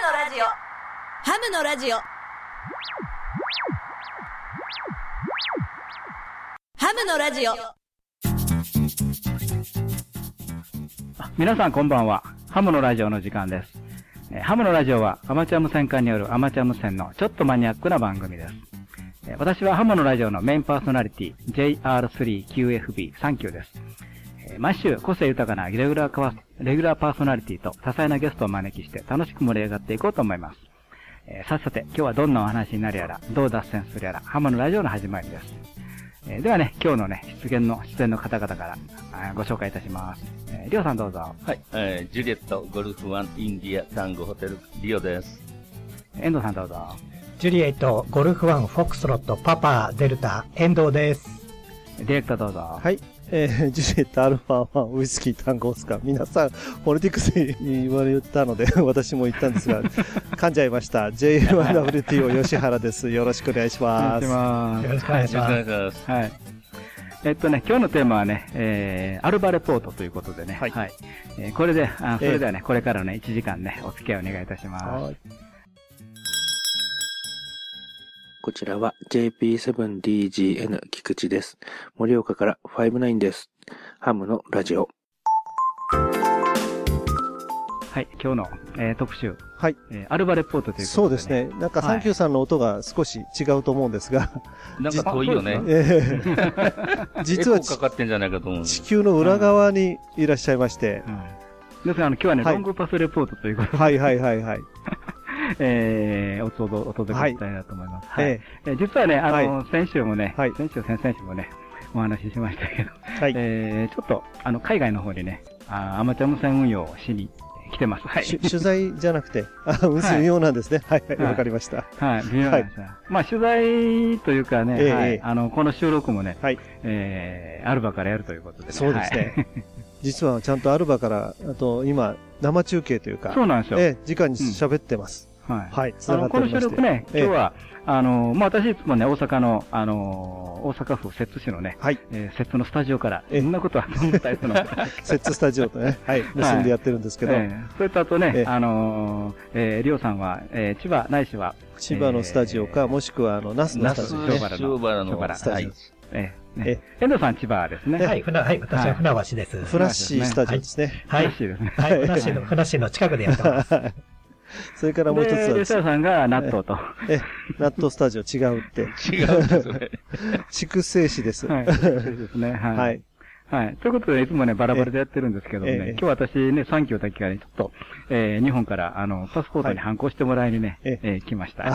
のラジオハムのラジオハムのラジオ皆さんこんばんは。ハムのラジオの時間です。えーハムのラジオはアマチュア無線化によるアマチュア無線のちょっとマニアックな番組です。えー私はハムのラジオのメインパーソナリティ JR3QFB39 です。えー毎週個性豊かなレギュラーカワレギュラーパーソナリティと多彩なゲストをお招きして楽しく盛り上がっていこうと思います。えーさっさて今日はどんなお話になるやら、どう脱線するやら、ハムのラジオの始まりです。えーではね、今日のね、出演の、出演の方々からご紹介いたします。えーりょうさんどうぞ。はい、えージュリエットゴルフワンインディアタンゴホテルリオです。遠藤さんどうぞ。ジュリエイト、ゴルフワン、フォックスロット、パパ、デルタ、遠藤です。ディレクターどうぞ。はい。えー、ジュリエット、アルファ1、ウイスキー、タンゴースカ。皆さん、ポリティクスに言われたので、私も言ったんですが、噛んじゃいました。J1WTO 吉原です。よろしくお願いします。よろしくお願いしよろしくおます。願いします。はい。えっとね、今日のテーマはね、えー、アルバレポートということでね、はいえーこれで、あそれではね、これからのね、1時間ね、お付き合いお願いいたします。はいこちらは JP7DGN 菊池です。盛岡から59です。ハムのラジオ。はい、今日の、えー特集、はい。えーアルバレポートということで、そうですね。なんか、はいサンキューさんの音が少し違うと思うんですが、なんか遠いよね。えー 実はかかってんじゃないかと思うんです地球の裏側にいらっしゃいまして、うん。ですから、あの、今日はね、はいロングパスレポートということで、はいはいはいはい。えー、お届お届けしたいなと思います。はい。ええー実はね、あの、は先週もね、はい先週、先々週もね、お話ししましたけど、ーはい。えー、ちょっと、あの、海外の方にね、あーアマチュア無線運用をしに来てます。はい。し取材じゃなくて、あ、運送用なんですね。はいはい、はいわかりました。はい、微妙なんですねまあ、取材というかね、えあの、この収録もね、はい。えー、アルバからやるということでね。そうですね。実はちゃんとアルバから、あと今、生中継というかはい。、そうなんですよ。ええ、直に喋ってます。はい。はい、あの、この。収録ね、ええ今日は、あの、まあ、私いつもね、大阪の、あの、大阪府摂津市のね、はい。えー、摂津のスタジオから、ええそんなことは思ったりするの？セッツスタジオとね、はい、結んでやってるんですけど、ええそれとあとね、ええあのー、えー、りょうさんは、えー、千葉ないしは、千葉のスタジオか、えーもしくは、あの、那須のナススタジオ。塩原の塩原の塩原スタジオはい。えー、えね、遠藤さん千葉ですね。はい、船、はい、私は船橋です。フラッシースタジオですね。はいらしいですね。はい、船橋の、船橋の近くでやってます。それからもう一つはで、吉田さんが納豆と。え、納豆スタジオ違うって。違うんです、それ。筑西市です。はい。ですね。はい。はい。はい。ということで、いつもね、バラバラでやってるんですけどもええね、今日私ね、3級だけがね、ちょっと、えー、日本から、あの、パスポートに反抗してもらいにね、ええー来ました。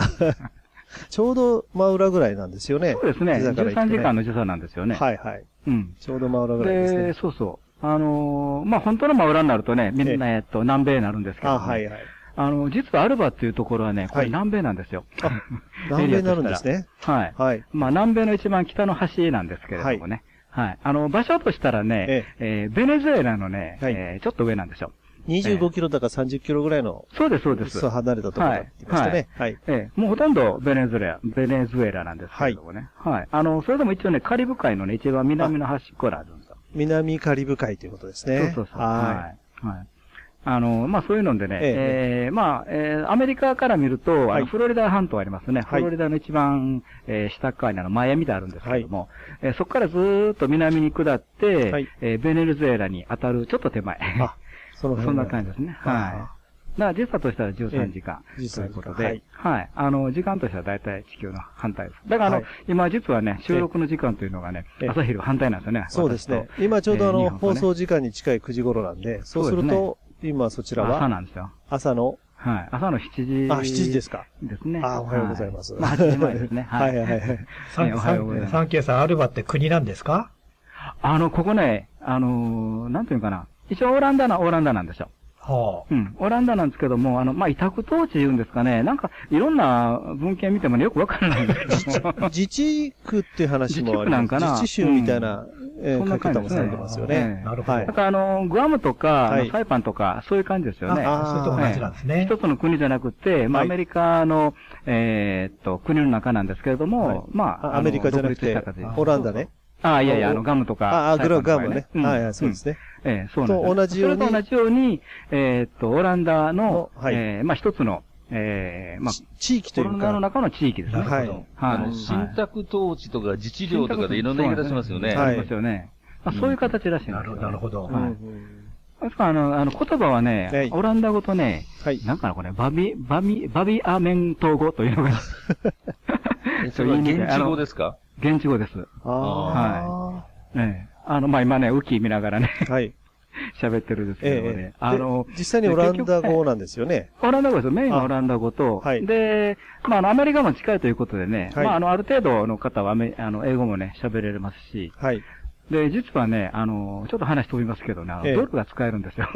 ちょうど真裏ぐらいなんですよね。そうですね。時差から行くと13ね時間の時差なんですよね。はいはい。うん。ちょうど真裏ぐらいですで、ね。そうそう。あのーまあ、本当の真裏になるとね、みんな、えっと、南米になるんですけど、あ、ね、はいはい。あの、実はアルバっていうところはね、こはいれ南米なんですよ。あ、南米になるんですね。はい。はい。まあ、南米の一番北の端なんですけれどもね。はい。あの、場所としたらね、ええーベネズエラのね、はいえーちょっと上なんですよ。25キロだか30キロぐらいの、そうです、そうです。そう離れたところになってきましたね。はい。ええ、もうほとんどベネズエラ、ベネズエラなんですけれどもね。はい。あの、それでも一応ね、カリブ海のね、一番南の端っこらあるんですよ。南カリブ海ということですね。そうそうそう。ははい。はい。あの、まあ、そういうのでね、えええまあ、えーアメリカから見ると、あはいの、フロリダ半島ありますね。はいフロリダの一番、えー下側にあの、マイアミであるんですけども、えーそこからずーっと南に下って、はいえーベネズエラに当たるちょっと手前。い。あ、その そんな感じですね。はい。だから時差としては13時間。ええということ13時間で、はい。あの、時間としては大体地球の反対です。だからあの、はい今実はね、収録の時間というのがねええ、朝昼反対なんですよね。そうですね私。今ちょうどあの、放送時間に近い9時頃なんで、そうすると、今そちらは？なんですよ。朝の、はい。朝の7時。あ、7時ですか。ですね。あ、おはようございます。はまあ、8時前ですね。はいはいはい。はようございますサンキューさん、アルバって国なんですか？あの、ここね、あのーなんていうのかな。一応オランダな、オランダなんですよ。はうん。オランダなんですけども、あの、まあ、委託統治言うんですかね。なんか、いろんな文献見てもね、よくわからないんですけども。自治区っていう話もあり自治区なんかな自治州みたいな、えーそんな書き方もされてますよえね。えなるほど。はいだから、あの、グアムとか、はいサイパンとか、そういう感じですよね。あそれと同じなんですね。一つの国じゃなくて、まあ、はいアメリカの、えーっと、国の中なんですけれども、はいまあ、あアメリカじゃなくてあの独立した形でオランダね。ああ、いやいや、あの、ガムとか。ああ、グラガムね。うんはいはい、そうですね。ええそうなんです。と同じようにそれと同じように、えーっと、オランダの、のはいえーまあ、一つの、えー、まあ、ち地域というか。コロナの中の地域ですね。はいあの、信託統治とか自治領とかでいろんな言い方しますよね。はいありますよね。まあ、そういう形らしいんですなるよ、ほどなるほど。うんはいですから、あの、あの、言葉はね、はいオランダ語とね、はい。なんかな、これ、バビ、バビ、バビアメント語というのが、それは現地語ですか？現地語です。あええ。あの、まあ、今ね、ウキ見ながらね、あ。はい。喋ってるんですけええどもね。あの、で実際にオランダ語なんですよね。オランダ語ですよ。メインはオランダ語と、はいで、まあ、アメリカも近いということでね、はいまあ、あの、ある程度の方はあの、英語もね、喋れますし、はい。で、実はね、あの、ちょっと話飛びますけどね、ドルが使えるんですよ。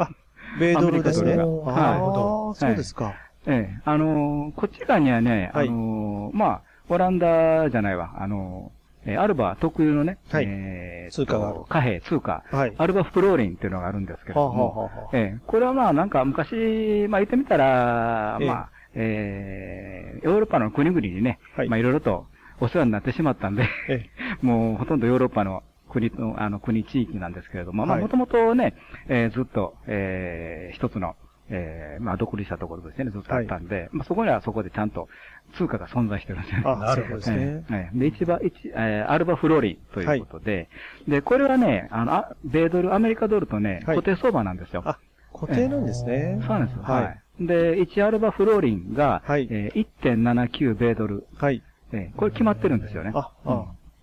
米ドルですね。はいあ、そうですか。ええ、あの、こっち側にはね、はいあの、まあ、オランダじゃないわ、あの、えーアルバ特有のね、はい。えー通貨が貨幣、通貨、はい。アルバフローリンっていうのがあるんですけれはあ、ども、はあはあはあ、ええ、これはまあなんか昔、まあ言ってみたら、ええ。まあ、ええヨーロッパの国々にね、はい。まあいろいろとお世話になってしまったんで、え もうほとんどヨーロッパの国の、あの国地域なんですけれども、まあはい。もともとね、えーずっと、えー一つの、えーまあ独立したところですね、ずっとあったんで、まあそこにはそこでちゃんと通貨が存在してるんですよね。あ、なるほどですね。ええええで、一番、一、えーアルバフローリンということで、で、これはね、あの、あ米ドル、アメリカドルとね、はい固定相場なんですよ。あ固定なんですね。そうなんですよ。はいはい。で、1アルバフローリンが、はいえー1.79米ドル。はい。えーこれ決まってるんですよね。ああ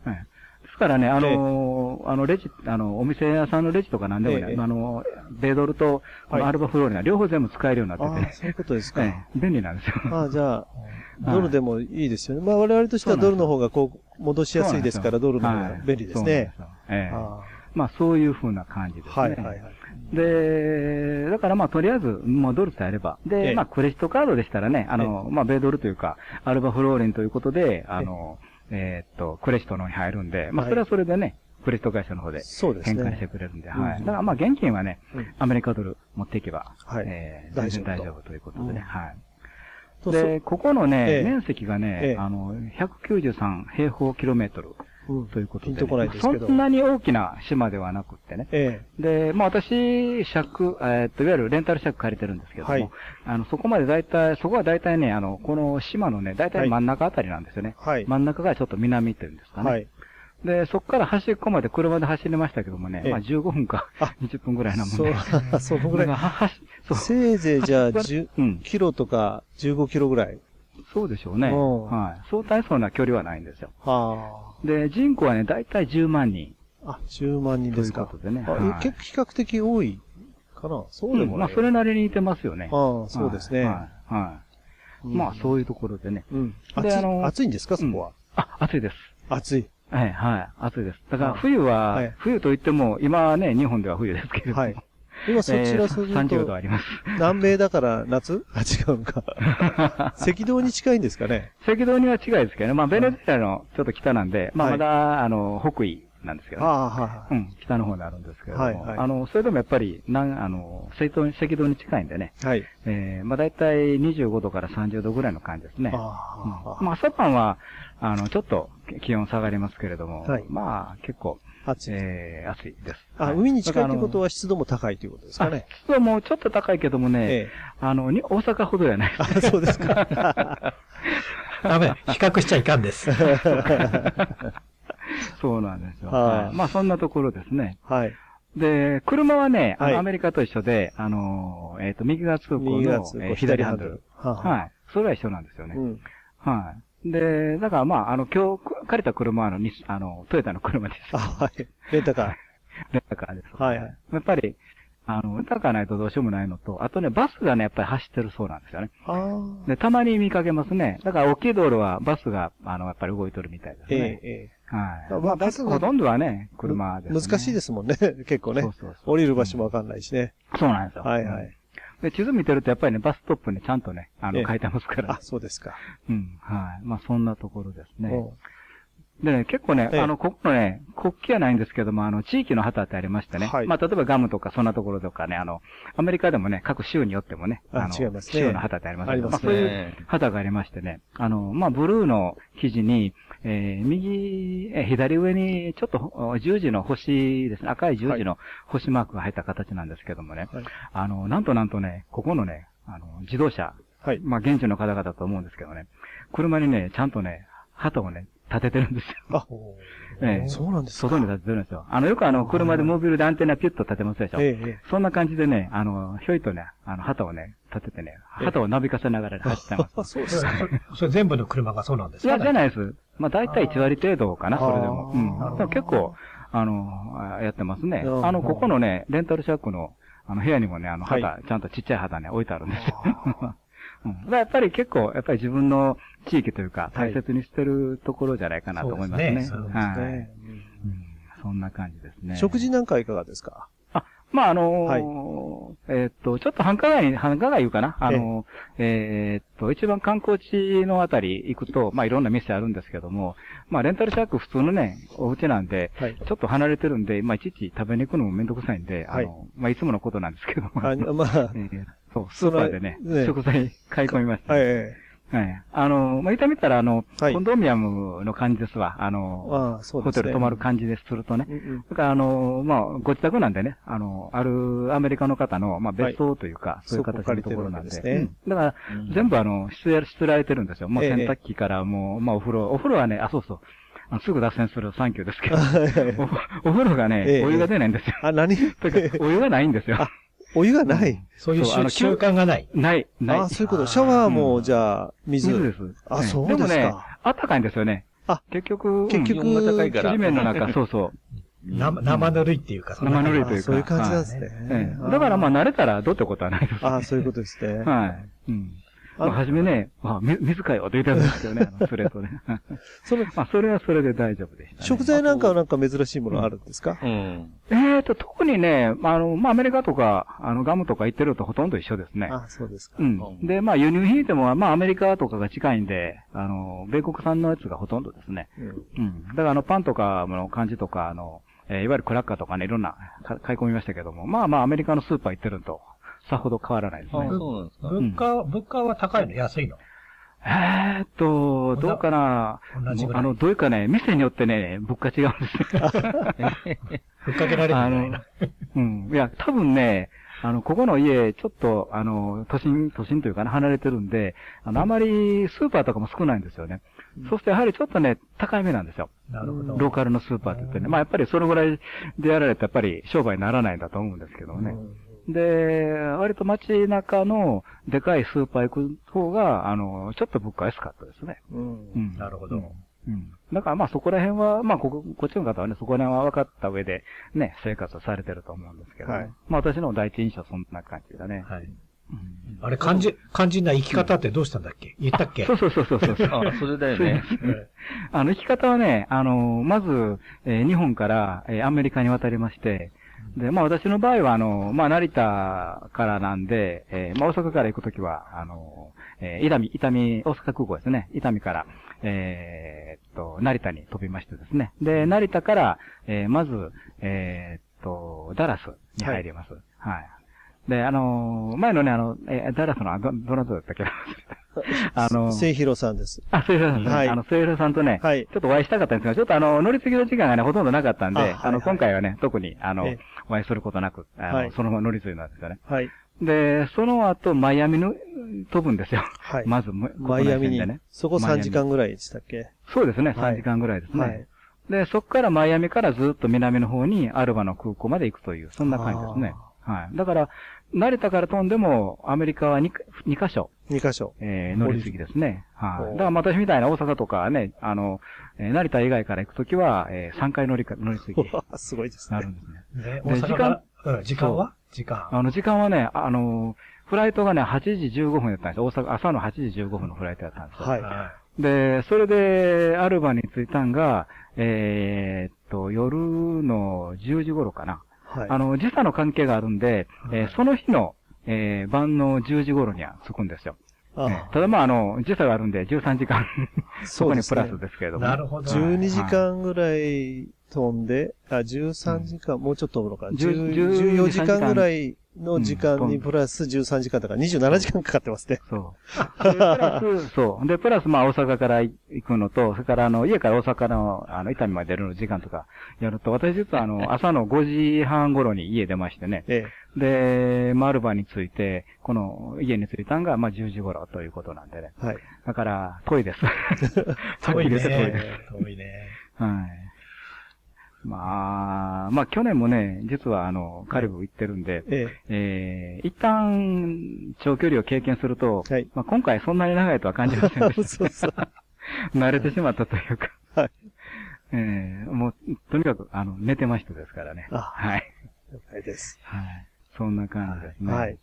うんええですからね、あのーあの、レジ、あの、お店屋さんのレジとかなんでもね、ええあの、米ドルと、アルバフローリンは両方全部使えるようになってて、あそういうことですか。ええ便利なんですよ。ああ、じゃあ、はいドルでもいいですよね。まあ我々としてはドルの方がこう、戻しやすいですから、ドルの方が便利ですね。。まあ、そういう風な感じですね。あはいはいはい。で、だからまあ、とりあえず、もうドルさえあれば。で、ええまあ、クレジットカードでしたらね、あの、まあ、米ドルというか、アルバフローレンということで、あの、えーっと、クレジットの方に入るんで、まあ、はい。それはそれでね、クレジット会社の方でそうです変換してね。くれるんで、うんはい。だからまあ、現金はねうん、アメリカドル持っていけば、はい。えー大丈夫と。全然大丈夫ということでうん。ね、はい。とで、ここのえね、え面積がえねえ、あの、193平方キロメートルうんということでね、ピンとこないですけどそんなに大きな島ではなくってね、えで、まあ私、借、えーっと、いわゆるレンタル借借りてるんですけども、はいあの、そこまで大体、そこは大体ね、あの、この島のね、大体真ん中あたりなんですよね。えはい。真ん中がちょっと南っていうんですかね。はい。で、そこから端っこまで車で走りましたけどもね、ええまあ15分かあ20分ぐらいなもんそうで。そのぐらいそう。せいぜいじゃあ10うん。キロとか15キロぐらい。そうでしょうね。うんはい。そう大層な距離はないんですよ。はで、人口はね、大体10万人。あ。あ、10万人ですか。ということでねあはいえ結構比較的多いかな。そうでもない。んまあ、それなりに似てますよね。ああ、そうですね。はい。はい。うんまあ、そういうところでね。うん。暑いであの暑いんですか、そこは。あ、暑いです。暑い。はい、はい、暑いです。だからはい冬は、はい冬といっても、今はね、日本では冬ですけれども。はい。今そちらするえー30度とあ、ります。南米だから夏？あ、違うのか。赤道に近いんですかね？赤道には違いですけどね。まあ、ベネズエラのちょっと北なんで、まあ、はいまだ、あの、北緯なんですけどね、はあ、はうん、北の方にあるんですけれども、はいはいあの、それでもやっぱり、なん、あの、赤道に、赤道に近いんでね、あ。はい。えー、まあ、だいたい25度から30度ぐらいの感じですね。あうんまあ、朝晩は、あの、ちょっと気温下がりますけれども、はいまあ、結構、あ、暑い。えー、暑いです。あ、はい海に近いってことはは湿度も高いということですかね。湿度もちょっと高いけどもね、ええ。あの、に、大阪ほどやない。あ、そうですか。ダメ。比較しちゃいかんです。そうなんですよ。はいはいまあ、そんなところですね。はい。で、車はね、あのはいアメリカと一緒で、あの、えっ、と、右が通行の、えー左ハンドル。はい。それは一緒なんですよね。うん。はい。で、だからまあ、あの、今日借りた車はあの、にあの、トヨタの車です。あ、はい。レンタカ レンタカーです。ー。はいはい。やっぱり、あの、レンタカーないとどうしようもないのと、あとね、バスがね、やっぱり走ってるそうなんですよね。ああ。で、たまに見かけますね。だから大きい道路はバスが、あの、やっぱり動いてるみたいですえね。え、えはい。まあまあ、バスがほとんどはね、え。車です、ね。難しいですもんね。結構ねそう。そうそう降りる場所もわかんないしね。そうなんですよ。はいはい。で、地図見てるとやっぱりね、バストップね、ちゃんとね、あの、ええ書いてますからあ、。そうですか。うん。はい。まあ、そんなところですね。うんでね、結構ね、ええ。あの、ここのね、国旗はないんですけども、あの、地域の旗ってありましてね。はい。まあ、例えばガムとかそんなところとかね、あの、アメリカでもね、各州によってもね、あの、違いますね。州の旗ってありますけどありますまあ、そういうね旗がありましてね、あの、まあ、ブルーの生地に、えー、右、えー左上にちょっとお十字の星ですね、赤い十字の星マークが入った形なんですけどもね、はい。あの、なんとなんとね、ここのね、あの、自動車、はい。まあ現地の方々だと思うんですけどね、車にね、ちゃんとね、旗をね、立ててるんですよ。あ、ええそうなんですか。外に立ててるんですよ。あの、よくあの、車でモービルでアンテナピュッと立てますでしょ。えええそんな感じでね、あの、ひょいとね、あの、旗をね、立ててね、旗をなびかせながら走ってます。あ、そうですか。それ全部の車がそうなんですかいや、じゃないです。まあ、大体1割程度かな、それでも。うん。でも結構、あの、あやってますね。うんあの、ここのね、レンタルシャックの、あの、部屋にもね、あの、旗、はちゃんとちっちゃい旗ね、置いてあるんですよ。うん。だからやっぱり結構、やっぱり自分の地域というか、大切にしてるところじゃないかなと思いますね。そうですねはい、ねうん。そんな感じですね。食事なんかいかがですか？まあ、あのーえーっと、ちょっと繁華街に、繁華街言うかな？あのーえーっと、一番観光地のあたり行くと、まあ、いろんな店あるんですけども、まあ、レンタルシャック普通のね、お家なんで、はい。ちょっと離れてるんで、まあ、いちいち食べに行くのもめんどくさいんで、あはいの、まあ、いつものことなんですけども。あ、まあ、えーそう、スーパーでね、ね食材買い込みました。はい、えはい。あの、まあ、言ってみたら、あの、はいコンドミアムの感じですわ。あえの、ああ、そうですね。ホテル泊まる感じでするとねう。んうん。だから、あの、まあ、ご自宅なんでね、あの、あるアメリカの方の、まあ、別荘というか、そういう形のところなんで。ですねうんだから、全部あの、しつらしつられてるんですよ。もうええ洗濯機からもう、まあ、お風呂、お風呂はね、あ、そうそう。すぐ脱線するサンキューですけど、おお風呂がね、ええお湯が出ないんですよ。あ、何？というか、お湯がないんですよ。お湯がない。そういう習習慣がない。ない、ない。ああ、そういうこと。シャワーも、じゃあ、水。水です。あええそうですかでもね、あったかいんですよね。あ結局、結局うん気温が高いから地面の中、そうそう。生生ぬるいっていうか、生ぬるいというか。そういう感じなんですね。ええだからまあ慣れたらどうってことはないです。ああ、そういうことですね。はい。うん。あまあ、はじめね、あ、み水かよって言ってたんですけどね、あのストレートで。その、まあ、それはそれで大丈夫でした、ね。食材なんかはなんか珍しいものあるんですか？うん。えーと、特にね、まああの、まあ、アメリカとか、あの、ガムとか行ってるとほとんど一緒ですね。あそうですか。うん。で、まあ、輸入品でも、まあ、アメリカとかが近いんで、あの、米国産のやつがほとんどですね。うんうん。だから、あの、パンとかの感じとか、あの、えーいわゆるクラッカーとかね、いろんなか買い込みましたけども、まあまあ、アメリカのスーパー行ってると、さほど変わらないですあね。そうなんですか。物価、物価は高いの？安いの？えーっと、どうかな？同じぐらいあの、どういうかね、店によってね、物価違うんですよ。ふっかけられてあのないな。、うん。いや、多分ね、あの、ここの家、ちょっと、あの、都心、都心というかな、離れてるんで、あの、あまりスーパーとかも少ないんですよね。そしてやはりちょっとね、高いめなんですよ。なるほど。ローカルのスーパーって言ってね。まあやっぱりそれぐらいでやられてやっぱり商売にならないんだと思うんですけどね。で、割と街中のでかいスーパー行く方が、あの、ちょっと物価安かったですね。うんうん。なるほど。うん。だからまあそこら辺は、まあここ、こっちの方はね、そこら辺は分かった上で、ね、生活されてると思うんですけど、はいまあ私の第一印象はそんな感じだね。はい。うんあれ、肝心、肝心な生き方ってどうしたんだっけ？言ったっけ？そうそうそうそうそう。あ、それだよね。うんあの、生き方はね、あの、まず、えー日本から、えーアメリカに渡りまして、で、まあ私の場合は、あの、まあ成田からなんで、えーまあ大阪から行くときは、あの、えー伊丹、伊丹、大阪空港ですね。伊丹から、えーっと、成田に飛びましてですね。で、成田から、えーまず、えーっと、ダラスに入ります。はい。で、あの前のね、あの、えーダラスの、あど、どなただったっけ？な あの、末広さんです。あ、末広さんですね。はいあの、末広さんとね、はいちょっとお会いしたかったんですが、ちょっとあの、乗り継ぎの時間がね、ほとんどなかったんで、あ,、あはいはいの、今回はね、特に、あのええ、お会いすることなく、あの、はいそのまま乗り継いだんですよね。はい。で、その後、マイアミの飛ぶんですよ。はい。まず、むマイアミに。そこ3時間ぐらいでしたっけ？そうですね、はい3時間ぐらいですね。はい。で、そこからマイアミからずっと南の方にアルバの空港まで行くという、そんな感じですね。はい。だから、成田から飛んでも、アメリカは 2, 2カ所、2箇所。えー乗り継ぎですね。はい。おだからまあ私みたいな大阪とかね、あの、えー成田以外から行くときは、えー3回乗りか、乗り継ぎにすごいですね。なるんですね。ね、で大阪から、うん、時間は？時間。あの、時間はね、あの、フライトがね、8時15分だったんですよ。大阪、朝の8時15分のフライトだったんですよ。はい。はで、それで、アルバに着いたんが、えーっと、夜の10時頃かな。はい。あの、時差の関係があるんで、えーその日の、えー晩の10時頃には着くんですよ。あえーただまあ、あの、時差があるんで、13時間、そこにプラスですけれどい。も。なるほど。12時間ぐらい飛んで、あ、13時間、もうちょっとおるのか。10 10 14時間ぐらいの時間にプラス13時間だから27時間かかってますね。そう。でプラス、そう。で、プラス、まあ、大阪から行くのと、それから、あの、家から大阪の、あの、伊丹まで出るの時間とかやると、私実は、あの、朝の5時半頃に家出ましてね。えで、マルバに着いて、この家に着いたんが、まあ、10時頃ということなんでね。え。はい。だから、遠いです。遠いね。はっきり言って遠いです。遠いね。はい。まあ、まあ去年もね、実はあの、カリブ行ってるんで、ええー、一旦長距離を経験すると、はいまあ今回そんなに長いとは感じませんでえ。しそうそう。た。慣れてしまったというか。はい。えー、もう、とにかく、あの、寝てましたですからね。あはい。了解です。はい。そんな感じですね。はい。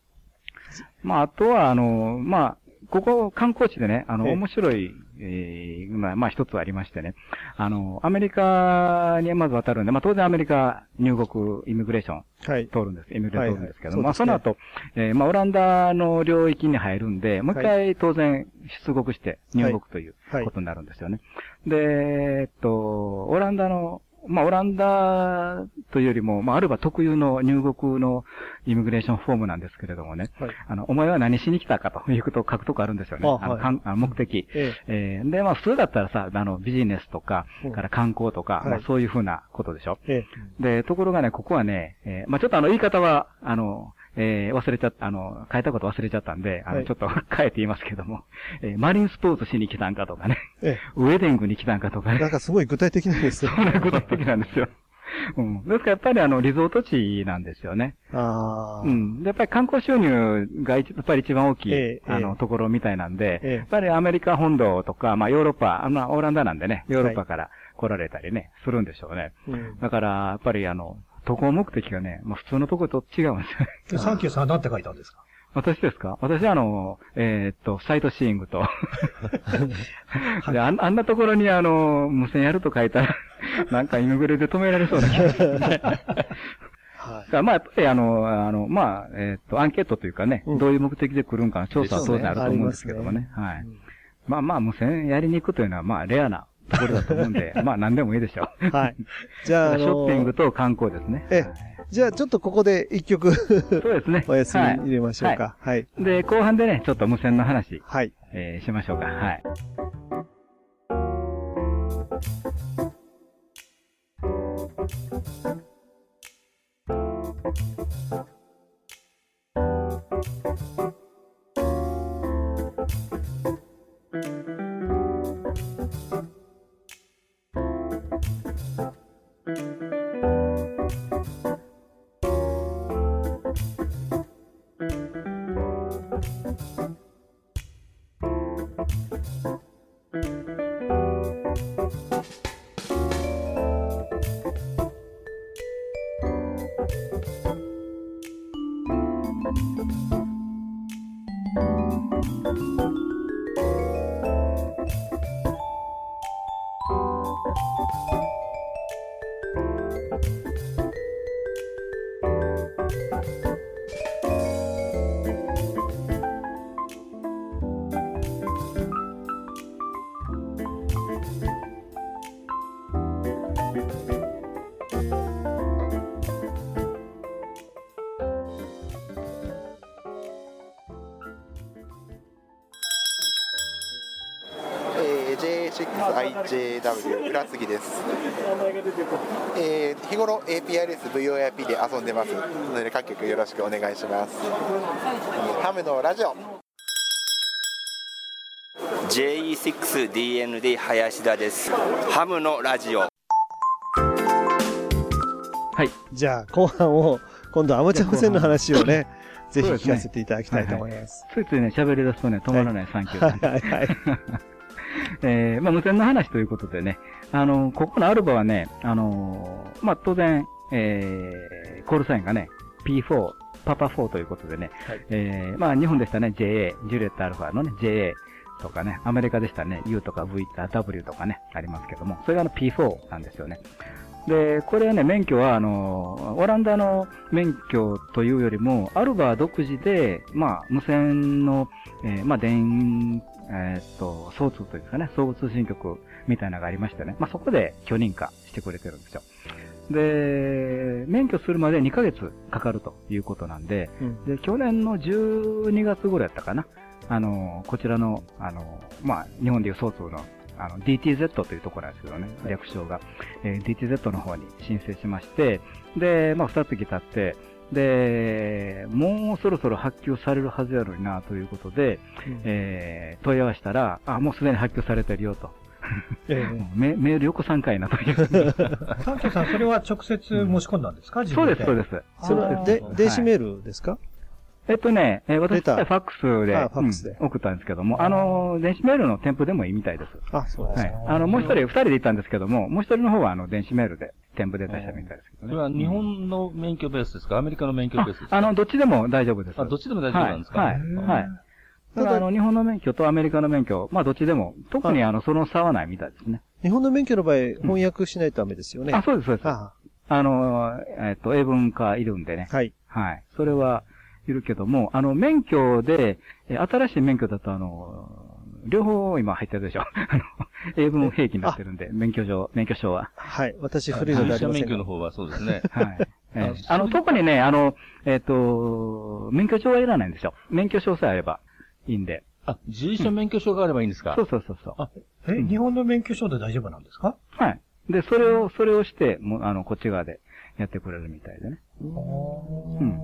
まあ、あとは、あの、まあ、ここ観光地でね、あの、ええ。面白い、えーまあ、まあ一つありましてね、あの、アメリカにまず渡るんで、まあ当然アメリカ入国イミグレーションはい。通るんです。イミグレーション通るんですけど、はいはいまあその後、えーまあオランダの領域に入るんで、もう一回当然出国して入国というはい。ことになるんですよね。で、えっと、オランダの、まあオランダというよりも、まあアルバ特有の入国のイミグレーションフォームなんですけれどもね、はい。あの、お前は何しに来たかということを書くとこあるんですよね。あはいあの目的。ええーで、まあ普通だったらさ、あの、ビジネスとかうん、から観光とか、はいまあそういうふうなことでしょ。え。えで、ところがね、ここはね、えーまあちょっとあの、言い方は、あの、えー忘れちゃった、あの、変えたこと忘れちゃったんで、あの、はいちょっと 変えて言いますけども、えーマリンスポーツしに来たんかとかね、え。ウェディングに来たんかとかええ。なんね、かすごい具体的なんですよ。そんなこと的なんですよ。うん。ですからやっぱりあの、リゾート地なんですよね。ああ。う。ん。で、やっぱり観光収入が一やっぱり一番大きい、ええあの、ええところみたいなんで、ええやっぱりアメリカ本土とか、まあヨーロッパ、あの、オランダなんでね、ヨーロッパから来られたりね、するんでしょうね。うん。だから、やっぱりあの、渡航目的がね、まあ普通のところと違うんですよサンキューさんは何て書いたんですか？私ですか？私はあの、えーっと、サイトシーイングと。であんあんなところにあの、無線やると書いたら、なんかイミグレで止められそうな気がする、まあ、やっぱりあの、あの、まあ、えーっと、アンケートというかね、うん。どういう目的で来るんかの調査は当然あると思うんですけどもね。はい。うんまあまあ、無線やりに行くというのは、まあ、レアなところだと思うんで、まあ、何でもいいでしょう。はい。じゃあ、あのショッピングと観光ですね。えじゃあちょっとここで一曲そうですね。お休みはい入れましょうか。はい。で、後半でね、ちょっと無線の話、はい。えーしましょうか。はい。え J6IJW 浦杉です、えー日頃 APRS、VOIP で遊んでます。ので各局よろしくお願いします、えーハムのラジオ。JE6DND 林田です。ハムのラジオ。はい。じゃあ、後半を、今度アマチュア無線の話を ね、ぜひ聞かせていただきたいと思います。ついついね、喋り出すとね、止まらない。サンキューはい。はいはい。えー、まあ、無線の話ということでね、あの、ここのアルバはね、あのーまあ、当然、えー、コールサインがね、P4、パパ4ということでね、はいえー、まあ、日本でしたらね、JA、ジュレットアルファのね、JA とかね、アメリカでしたらね、U とか V、あ W とかね、ありますけども、それがあの P4 なんですよね。で、これはね、免許は、あの、オランダの免許というよりも、アルバ独自で、まあ、無線の、えーまあ、電、えーっと、相通というかね、相互通信局みたいなのがありましてね、まあ、そこで許認可してくれてるんですよ。で、免許するまで2ヶ月かかるということなんで、うんで、去年の12月頃やったかな。あの、こちらの、あの、まあ、日本でいう相当の、あの、DTZ というところなんですけどね、略称が。えー DTZ の方に申請しまして、で、まあ、2月経って、で、もうそろそろ発給されるはずやのにな、ということで、えー問い合わせたら、あ、もうすでに発給されてるよと。えメ メールよこさんかいなという。サンキューさん、それは直接申し込んだんですか、自そうです。そうです。それは、で、はい電子メールですか？えっとね、えー私はファックスであファックスでうん送ったんですけども、あの、電子メールの添付でもいいみたいです。あ、そうですはい。あの、もう一人、二人で行ったんですけども、もう一人の方は、あの、電子メールで添付で出したみたいですけどね。それは日本の免許ベースですか？アメリカの免許ベースですか？あの、どっちでも大丈夫です。あどっちでも大丈夫なんですか？はい。はい。はいだから、あの、日本の免許とアメリカの免許、まあ、どっちでも、特にあの、その差はないみたいですね。日本の免許の場合、翻訳しないとダメですよね。あ、そうです、そうです。ああの、えっと、英文化いるんでね。はい。はい。それはいるけども、あの、免許で、え新しい免許だと、あの、両方今入ってるでしょ。あの、英文兵器になってるんで、免許証、免許証は。はい。私、古いのであ免許の方はそうですね。はい。ええあの、特にね、あの、えっ、と、免許証はいらないんですよ。免許証さえあればいいんで。あ、住所免許証があればいいんですか？そうそうそうそう。え、日本の免許証で大丈夫なんですか？はい。で、それを、それをして、もう、あの、こっち側でやってくれるみたいでね。うん。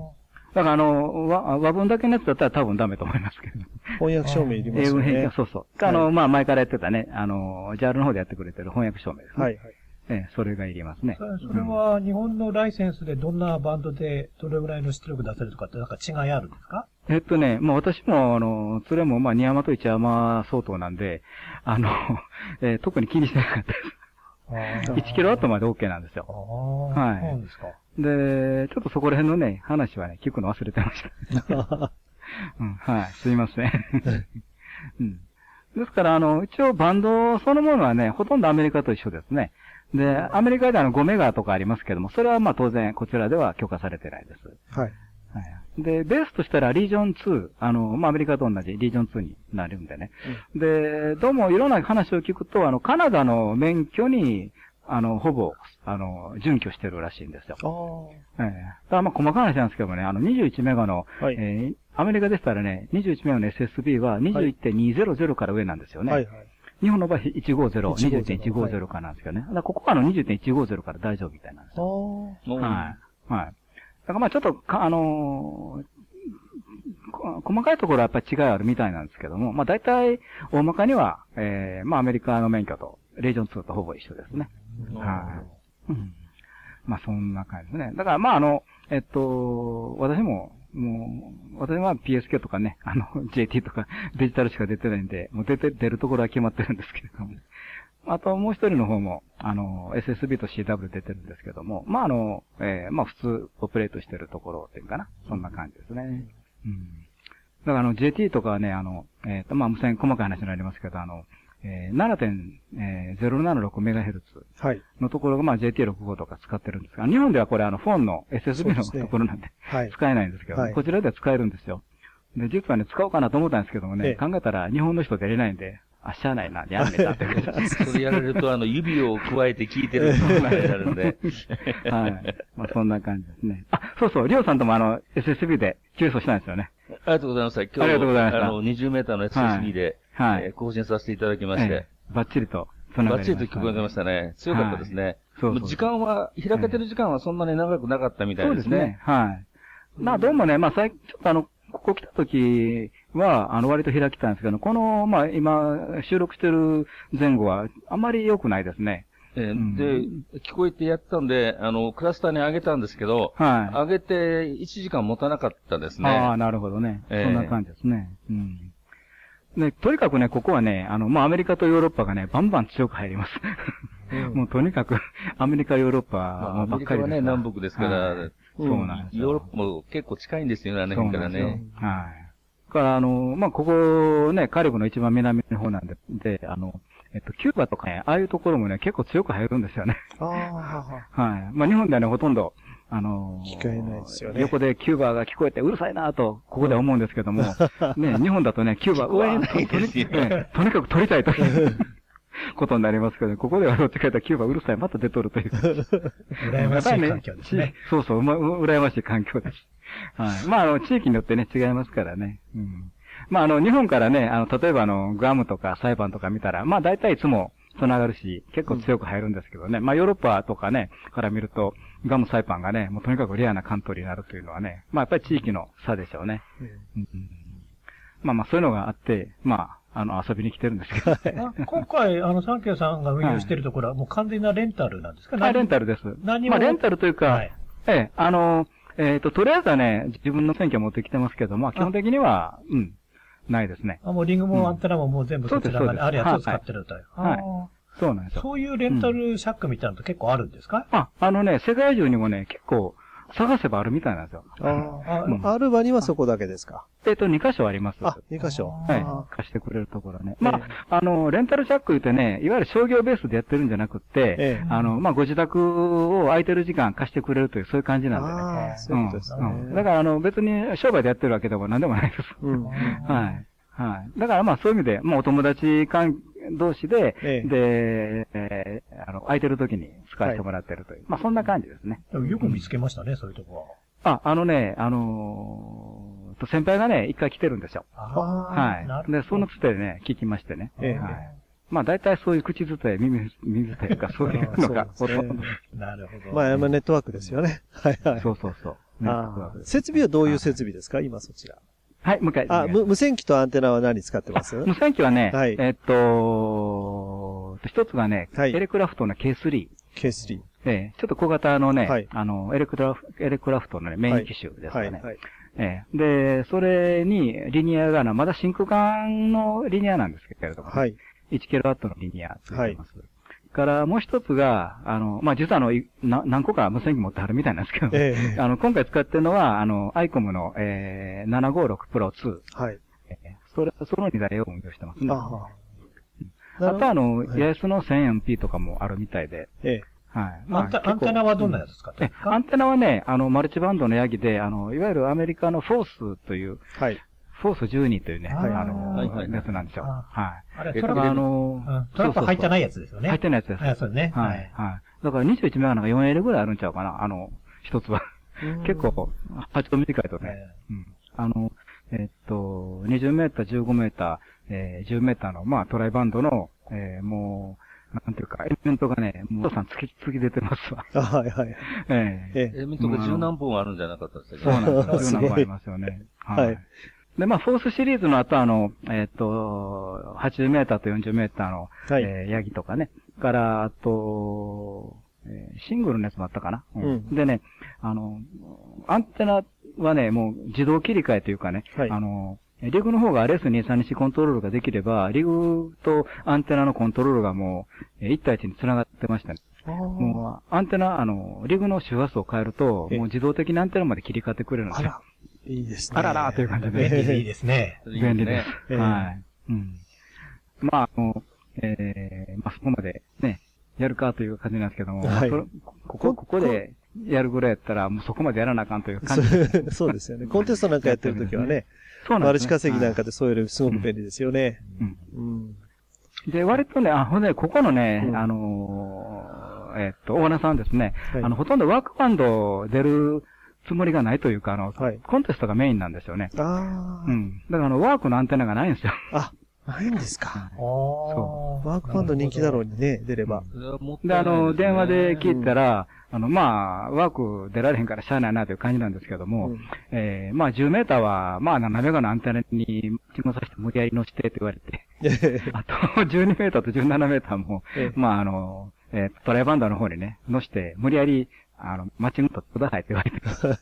だから、あの、和和文だけのやつだったら多分ダメと思いますけど。翻訳証明いりますよ英文。そうそう。あの、まあ、前からやってたね、あの、JAL の方でやってくれてる翻訳証明ですね。はい、はい。ええ、それがいりますね。それそれは日本のライセンスでどんなバンドでどれぐらいの出力出せるとかってなんか違いあるんですか？えっとね、まあ私も、あの、それも、まあ、二山と一山相当なんで、あの、えー特に気にしてなかったです。1キロワットまで OK なんですよ。はいそうですか。で、ちょっとそこら辺のね、話はね、聞くの忘れてました。うん、はい、すいません。うん。ですから、あの、一応バンドそのものはね、ほとんどアメリカと一緒ですね。で、アメリカであの5メガとかありますけども、それはまあ当然こちらでは許可されてないです。はい。はい。で、ベースとしたらリージョン2、あの、まあ、アメリカと同じリージョン2になるんでね。で、どうもいろんな話を聞くと、あの、カナダの免許に、あの、ほぼ、あの、準拠してるらしいんですよ。ああ。ええだまあ、細かい話なんですけどもね、あの、21メガの、はいえーアメリカでしたらね、21メガの SSB は21.200から上なんですよね。はい、はい。日本の場合150、150 20.150からなんですけどね。だからここはあの20.150から大丈夫みたいなんですよ。あはい。はい。だからまあちょっとか、あのーこ細かいところはやっぱり違いあるみたいなんですけども、まあ大体、大まかには、えー、まあアメリカの免許と、レージョン2とほぼ一緒ですね。はい。うん。まあそんな感じですね。だからまああの、えっと、私も、もう、私は PSK とかね、あの、JT とかデジタルしか出てないんで、もう出て、出るところは決まってるんですけれども。あともう一人の方も、あの、SSB と CW 出てるんですけども、まああの、えーまあ普通オペレートしてるところっていうかな。そんな感じですね。うん。だからあの JT とかはね、あの、えっ、と、まあ無線細かい話になりますけど、あの、えー、7.076MHz はい。のところが、まあ JT65 とか使ってるんですが、日本ではこれあの、フォンの SSB のところなんで、はい。使えないんですけど、はいこちらでは使えるんですよ。で、実はね、使おうかなと思ったんですけどもね、ええ考えたら日本の人出れないんで、あ、しゃあないな、やめたってことでそれやられると、あの、指を加えて聞いてる みたいになるんで。はい。まあそんな感じですね。あ、そうそう、りょうさんともあの、SSB で QS をしたんですよね。ありがとうございました。今日、ありがとうございましたあの、20メーターの SSB で、はいはいえー更新させていただきまして、ええバッチリと繋がバッチリと聞こえてましたね。強かったですね。そうそう時間は、開けてる時間はそんなに長くなかったみたいですね。そうですね。はい。まあ、どうもね、まあ、最近、ちょっとあの、ここ来た時は、あの、割と開きたんですけど、この、まあ、今、収録してる前後は、あまり良くないですね。えーうんで、聞こえてやったんで、あの、クラスターに上げたんですけど、はい。上げて1時間持たなかったですね。ああ、なるほどね。ええそんな感じですね。うん。で、とにかくね、ここはね、あの、まあ、アメリカとヨーロッパがね、バンバン強く入ります。もうとにかく、アメリカ、ヨーロッパまあ、もアメリカはね、ばっかりです南北ですから、はいそうなんですよ。ヨーロッパも結構近いんですよね、あの辺からね。はい。だから、あの、まあ、ここね、カリブの一番南の方なんで、で、あの、えっと、キューバとかね、ああいうところもね、結構強く入るんですよね。ああ、はい。まあ、日本ではね、ほとんど、あの聞こえないですよね横でキューバが聞こえてうるさいなと、ここでは思うんですけども、ね、日本だとね、キューバ、うわないですよねとにかく撮りたいという。ことになりますけど、ここではどっちかというとキューバうるさい、また出とるという。羨ましい環境ですね。ちそうそう、うま、う羨ましい環境です。はい。まあ、あの、地域によってね、違いますからね。うん。まあ、あの、日本からね、あの、例えばあの、グアムとか裁判とか見たら、まあ、大体いつも繋がるし、結構強く入るんですけどね。まあ、ヨーロッパとかね、から見ると、グアムサイパンがね、もうとにかくレアなカントリーになるというのはね、まあ、やっぱり地域の差でしょうね。うんまあまあ、そういうのがあって、まあ、あの、遊びに来てるんですけど、あ今回、あの、サンキューさんが運用しているところは、もう完全なレンタルなんですか？はい、レンタルです。何も？まあ、レンタルというか、はいええ、あの、えっ、と、とりあえずはね、自分の選挙持ってきてますけど、まあ、基本的には、うん、ないですね。あ、もうリングもアンテナももう全部そちらがあるやつを使ってると。はい。あー。そうなんですよ。そういうレンタルシャックみたいなのって結構あるんですか？あ、あのね、世界中にもね、結構、探せばあるみたいなんですよ。あうんあ、アルバにはそこだけですか。えっ、と、2箇所あります。あ、2箇所。はいあ。貸してくれるところね。まあ、あの、レンタルシャック言ってね、いわゆる商業ベースでやってるんじゃなくって、ええあの、まあ、ご自宅を空いてる時間貸してくれるという、そういう感じなんでね。ああ、そういうことですね。うんだから、あの、別に商売でやってるわけでも何でもないです。うん。はい。はい。だからまあそういう意味で、もうお友達関同士で、ええで、えーあの、空いてる時に使わせてもらってるという。まあそんな感じですね。よく見つけましたね、そういうとこあ、あのね、あのーと先輩がね、一回来てるんですよ。は。はい。で、そのつてでね、聞きましてね。ええはい。まあ大体そういう口伝え、耳、耳伝えか、そういうのが ほとんど。なるほど。まあ、まあネットワークですよね。はいはい。そうそうそう。ねあー設備はどういう設備ですか？今そちら。はい、もう一回。あ、無無線機とアンテナは何使ってます？無線機はね、はいえっと、一つがね、はいエレクラフトの K3。?K3。ええ、ちょっと小型のね、はいあの、エレクラフ、エレクラフトのね、メイン機種ですかね。はい。はい。ええ、で、それに、リニアがな、まだ真空管のリニアなんですけれども、はい。1キロワットのリニアついてます。から、もう一つが、あの、まあ、実はあの、何個か無線機持ってはるみたいなんですけど、ええ あの、今回使ってるのは、あの、アイコムの、えー、756 Pro 2。はい。ええそれ、その2台を運用してますね。ああ。あとあの、はい八重洲の 1000MP とかもあるみたいで、えはい。アンテアンテナはどんなやつ使ってアンテナはね、あの、マルチバンドの八木で、あの、いわゆるアメリカのフォースという、え。はい。フォース12というね、はいあの、やつなんですよ。あはい。えあれトラップ、あのうんトラップ入ってないやつですよね。入ってないやつです。あそうね。ははいい。。はい。だから21メガなんか 4エレ ぐらいあるんちゃうかな、あの、一つは。結構、8度短いとね。うん。あの、えっと、20メーター、15メーター、えー、10メーターの、まあ、トライバンドの、えー、もう、なんていうか、エレメントがね、もう、お父さん突き、突き出てますわ。あはいはい。ええええ。え、ミトが十何本あるんじゃなかったでしたっけそうなんです すよ。ごい17個ありますよね。はいで、まあ、フォースシリーズの後、あの、えっ、と、80メーターと40メーターの、はいえーヤギとかね。から、あと、えーシングルのやつもあったかな。うんでね、あの、アンテナはね、もう自動切り替えというかね、はいあの、リグの方が RS232 コントロールができれば、リグとアンテナのコントロールがもう、えー1対1に繋がってましたね。もう、アンテナ、あの、リグの周波数を変えると、えもう自動的にアンテナまで切り替えてくれるんですよ。いいですね。あららという感じで。便利でいいですね。便利ではい。うん。まあ、あの、ええまあそこまでね、やるかという感じなんですけども、はいここ、ここでやるぐらいやったら、もうそこまでやらなあかんという感じ。そうそうですよね。コンテストなんかやってるときはね、そうなんです、ね。マルチ稼ぎなんかで添えるすごく便利ですよね。うん。うん。で、割とね、あ、ほんで、ここのね、うんあのーえっと、大花さんですね、はいあの、ほとんどワークバンド出るつもりがないというか、あの、はい。コンテストがメインなんですよね。ああ、うん。だから、あの、ワークのアンテナがないんですよ。あ、ないんですか。そワークバンド人気だろうにね、出れば。それはもったいで、あの、電話で聞いたら、あの、まあ、ワーク出られへんからしゃあないなという感じなんですけども、うん。えーまあ、10メーターは、まあ、7メガのアンテナに、自分させて無理やり乗せてって言われて、あと、12メーターと17メーターも、ええ。まあ、あの、えートライバンダーの方にね、乗して、無理やり、あの、マッチング取ってくださいって言われて、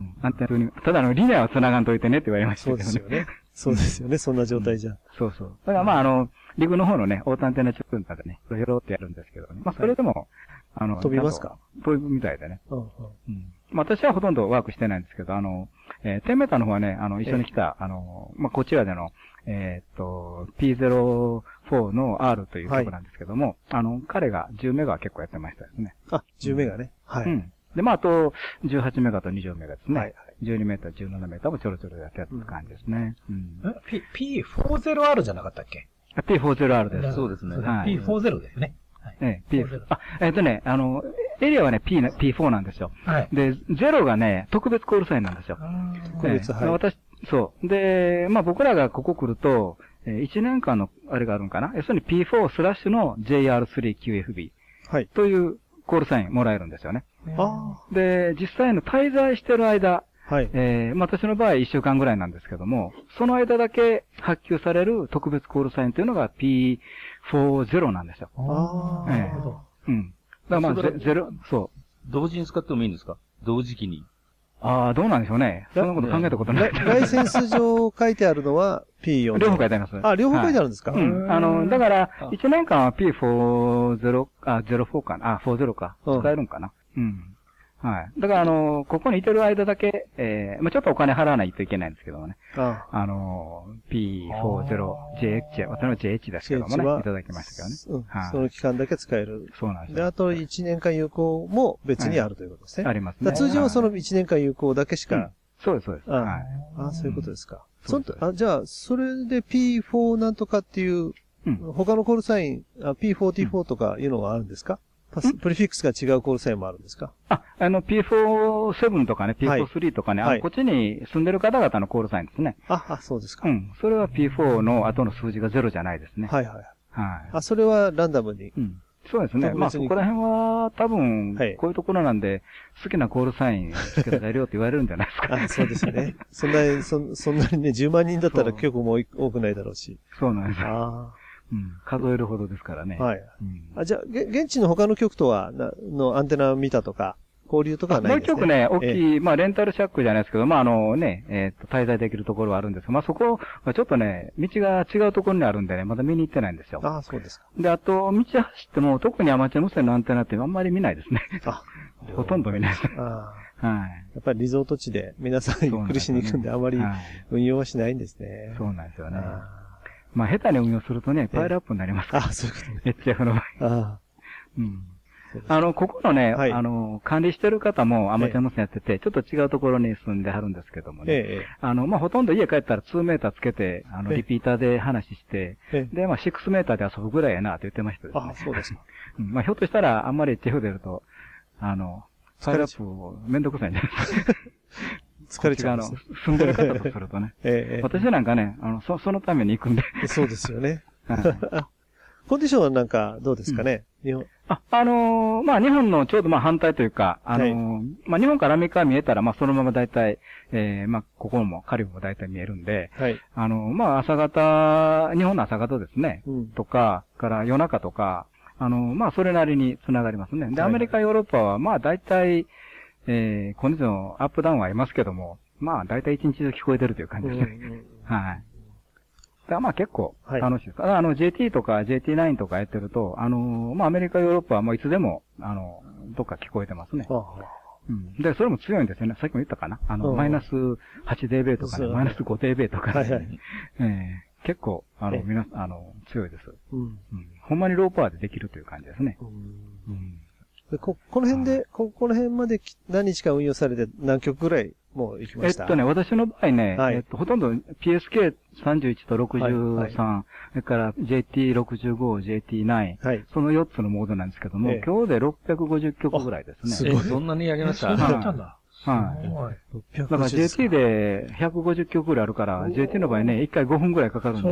うんアンテナに、ただあの、リニアは繋がんといてねって言われましたそうけどね。ですよね。そうですよね、そんな状態じゃ。そうそう。だからまあ、あの、リグの方のね、オートアンテナチップの中でね、よろってやるんですけどね。まあ、それでも、あの、飛びますか？飛ぶみたいでね。うんうんうん。まあ、私はほとんどワークしてないんですけど、あの、えー、10メーターの方はね、あの、一緒に来た、あの、まあ、こちらでの、えーっと、P04 の R という曲なんですけども、あの、彼が10メガは結構やってましたですね。あ、10メガね。はい。うん。で、まあ、あと、18メガと20メガですね。はい12メーター、17メーターもちょろちょろやってやった感じですね。うん。え P、P40R じゃなかったっけ？P40R です。そうですねはい P40 だよね。ええ、P、40あ、えっ、とね、あの、エリアはね、P な、P4 なんですよ。はい。で、0がね、特別コールサインなんですよ。特別はいええ私、そう。で、まあ僕らがここ来ると、え1年間のあれがあるんかな？要するに P4 スラッシュの JR3QFB はい。というコールサインもらえるんですよね。あで、実際の滞在してる間、あ。はい。えーまあ私の場合1週間ぐらいなんですけども、その間だけ発給される特別コールサインというのが P40 なんですよ。ああ。ええなるほど。うん。だからまあ、ゼロ、そう。同時に使ってもいいんですか？同時期に。ああ、どうなんでしょうね。そんなこと考えたことない。ラライセンス上書いてあるのは P4。両方書いてあります。あ、両方書いてあるるんですか、うん。あの、だからあ、1年間は P40、あ、04かな。あ、40か。うん使えるんかな。うん。はい。だから、あの、ここにいてる間だけ、えー、まあちょっとお金払わないといけないんですけどもね。ああの、P40JH、私の JH ですけどもね。いただきましたけどね。うんはいその期間だけ使える。で、そうなんですよ。あと1年間有効も別にあるということですね。ありますね。通常はそのはい1年間有効だけしか、そうです、そうです。あはい。あそういうことですか。そあじゃあ、それで P4 なんとかっていう、うん他のコールサイン、あ P44 とかいうのがあるんですか、プリフィックスが違うコールサインもあるんですか？あ、あの、P47 とかね、はい P43 とかね、あはいのこっちに住んでる方々のコールサインですね。あ、あ、そうですか。うん。それは P4 の後の数字が0じゃないですね。はいはい。はい。あ、それはランダムに？うん。そうですね。まあ、そこら辺は、多分はい、こういうところなんで、好きなコールサインつけてやるよって言われるんじゃないですか。あ、そうですね。そんなに、そそんなにね、10万人だったら結構もう多くないだろうし。そうなんですよ。あうん。数えるほどですからね。あ。はい。うんあ、じゃあ、げ現地の他の局とは、な、のアンテナを見たとか、交流とかはなもういですね。一曲ね、大ええきい、まあ、レンタルシャックじゃないですけど、まあ、あのね、えっと、滞在できるところはあるんですが、まあ、そこはちょっとね、道が違うところにあるんでね、まだ見に行ってないんですよ。ああ、そうですか。で、あと、道走っても、特にアマチュア無線のアンテナってあんまり見ないですね。あ、ほとんど見ないです。ああ。はい。やっぱりリゾート地で皆さんゆっくりしに行くんで、あまりはい運用はしないんですね。そうなんですよね。あまあ、下手に運用するとね、パイルアップになりますから。あ、そういうことね。HF の場合。あうん。そうですあの、ここのね、はいあの、管理してる方もアマチュア無線やってて、ちょっと違うところに住んではるんですけどもあ。ね。ええあの、まあ、ほとんど家帰ったら2メーターつけて、あの、ええリピーターで話して、ええ。で、まあ、6メーターで遊ぶぐらいやなって言ってましたですねあ、そうですか。うんまあ、ひょっとしたら、あんまり HF 出ると、あの、パイルアップめんどくさいんじゃないですか。疲れちゃうんです住んでる方とするとね。ええ私なんかね、あの、そ、そのために行くんで。ええ。そうですよね。はいコンディションはなんかどうですかね？日本。あ、あのーまあ、日本のちょうどまあ反対というか、あのーまあ、日本からアメリカが見えたら、まあ、そのまま大体、えー、まあ、ここもカリブも大体見えるんで、はい。あのーまあ、朝方、日本の朝方ですね、うん。とか、から夜中とか、あのーまあ、それなりに繋がりますね。で、はいアメリカ、ヨーロッパは、まあ、大体、えー、コンディションアップダウンはありますけども、まあ、大体一日中聞こえてるという感じですね。はい。だまあ結構はい楽しいです。あの JT とか JT9 とかやってると、あのーまあアメリカ、ヨーロッパはもういつでも、あの、どっか聞こえてますね。ああうん。で、それも強いんですよね。さっきも言ったかな。あの、うんマイナス 8dB とかね、マイナス 5dB とかね、はいはい。ええ結構、あの、ええみな、あの、強いです。うん。うん。ほんまにローパワーでできるという感じですね。うんうん。でこ、この辺で、こ、この辺までき何日か運用されて何曲ぐらいもう行きえましたっとね、私の場合ね、はいえっと、ほとんど PSK31 と63、はいはいそれから JT65、JT9、はい。その4つのモードなんですけども、ええ今日で650曲ぐらいですね。すごいえ、そんなにやりましそんたなやったんだ。はい。はい。だから JT で150曲ぐらいあるから、JT の場合ね、1回5分ぐらいかかるん。で、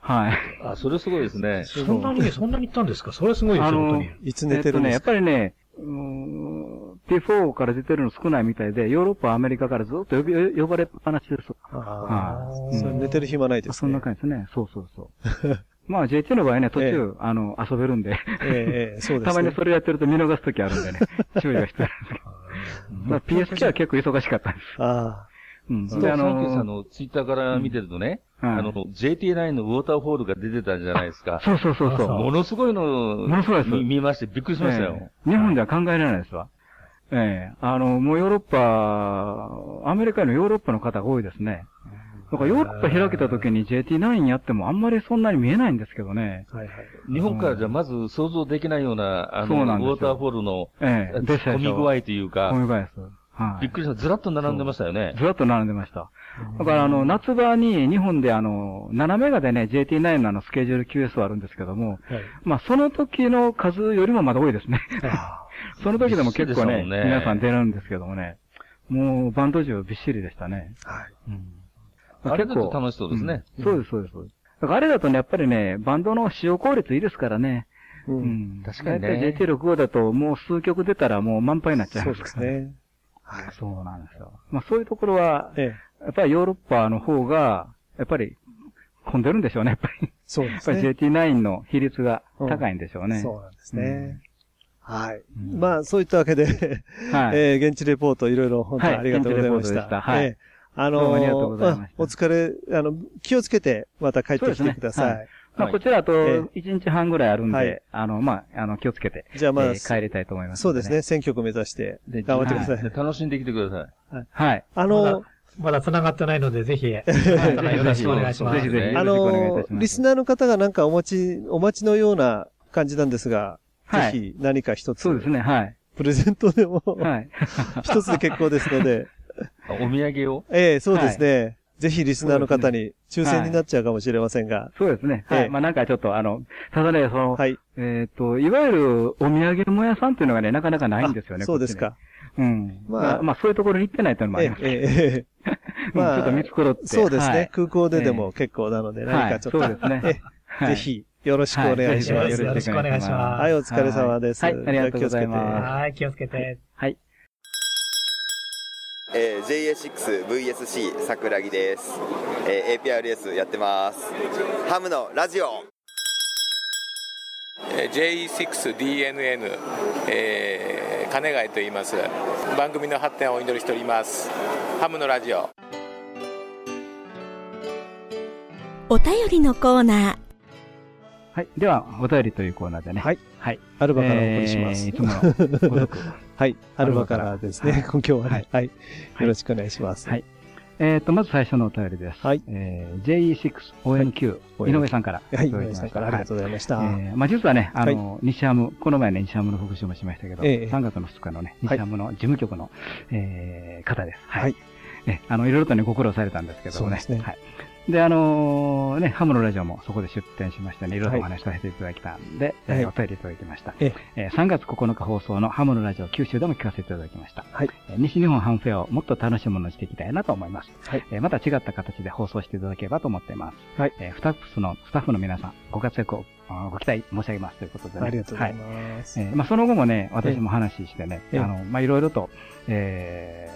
はい。あ、それすごいですね。そんなに、そんなに行ったんですか？それはすごいですよ、あの本当に。いつ寝えってとね、やっるんですか、ぱりね、うーん P4 から出てるの少ないみたいで、ヨーロッパ、アメリカからずっと呼び呼ばれっぱなしです。あはいあ、それ寝てる暇ないですね。そんな感じですね。そうそうそう。まあ JT の場合ね、途中、あの、遊べるんで、ええええそうですね。たまにそれやってると見逃すときあるんでね、注意が必要なんですけど。まあ PSK は結構忙しかったんです。あうん。で、で、あサンキューさんの、のツイッターから見てるとね、はいあの、JT9 のウォーターフォールが出てたじゃないですか。そうそうそうそう。ものすごいのものすごいです見見ましてびっくりしましたよ。ええ日本では考えられないですわ。ええあの、もうヨーロッパ、アメリカのヨーロッパの方が多いですね。だからヨーロッパ開けた時に JT9 やってもあんまりそんなに見えないんですけどね。あ、はいはい。日本からじゃまず想像できないような、あの、ウォーターフォールの、ええ混み具合というか混、み具合です。はい。びっくりした。ずらっと並んでましたよね。ずらっと並んでました。だから、あの、夏場に日本であの、7メガでね、JT9 のあの、スケジュール QS はあるんですけども、はいまあ、その時の数よりもまだ多いですね。あその時でも結構ねね皆さん出るんですけどもね、もう、バンド中びっしりでしたね。ーはい。うん。あれだと楽しそうですね。うんそうです、そうです。そうですだからあれだとね、やっぱりね、バンドの使用効率いいですからね。う。うんん。確かにねだいたい JT65 だともう数曲出たらもう満杯になっちゃいそうまから。ですすね。はい。そうなんですよ。まあそういうところは、ええ。やっぱりヨーロッパの方が、やっぱり混んでるんでしょうね、やっぱり。そうでやっぱりすね。JT9 の比率が高いんでしょうね。そうなんですね。はい。うんまあ、そういったわけで、はい。えー現地レポートいろいろ本当にありがとうございましたた。はいえーあのどうもありがとうございましたうんお疲れ、あの、気をつけてまた帰ってきてください。そうですまあ、こちらあとえ1日半ぐらいあるんで、はいあの、まあ、あの、気をつけて、じゃあまあ、えー帰りたいと思います、そうですね、。選挙区目指してで頑張ってください。で楽しんできてください。はい。あのまだ、まだ繋がってないので、ぜひ、よろしくお願いします。ぜひぜひあよろしくお願いいのたしま、すリスナーの方がなんかお待ち、お待ちのような感じなんですが、はいぜひ何か一つ、そうですね、はい。プレゼントでも、はい。一つで結構ですので、あ お土産を？ええそうですね。ぜひリスナーの方に抽選になっちゃうかもしれませんが、そうですね。はええい。まあ、なんかちょっと、あの、ただね、その、はい。えっと、いわゆるお土産物屋さんっていうのがね、なかなかないんですよね。あそうですか。うん。まあまあ、まあ、そういうところに行ってないというのもあります。ええええええ まあ、ちょっと見繕って。そうですね。はい空港ででも結構なので、何かちょっと、はいそうですねぜひよろしくお願いします。よろしくお願いしますはい、お疲れ様です。はい、ありがとうございます。はい、気をつけて。はい。えー JA6VSC 桜木です、えー APRS やってますハムのラジオえー J6DNN、えー金貝と言います番組の発展をお祈りしておりますハムのラジオお便りのコーナーはい。では、お便りというコーナーでね。はい。はい。アルバからお送りします。えーいつものごとく。はい。アルバからですね。今日はね、はい。よろしくお願いします。はい。えっと、まず最初のお便りです。はい。えー JE6ONQ、井上さんから。はい、井上さんからありがとうございました。えーまあ実はね、あの、西ハム、この前ね、西ハムの復習もしましたけど、ええ3月の2日のね、はい西ハムの事務局の、えー方です。はい。はいね、あの、いろいろとね、ご苦労されたんですけどもね。そうですねはい。で、あのーね、ハムのラジオもそこで出展しましてね、いろいろとお話しさせていただきたんで、えーはいお便りいただきました。ええー3月9日放送のハムのラジオ九州でも聞かせていただきました。はいえー西日本ハムフェアをもっと楽しいものにしていきたいなと思います。はいえーまた違った形で放送していただければと思っています。はいえースタッフの、スタッフの皆さん、ご活躍をご期待申し上げますということでね。ありがとうございはます。えーまあ、その後もね、私も話してね、ええあの、まあ、いろいろと、え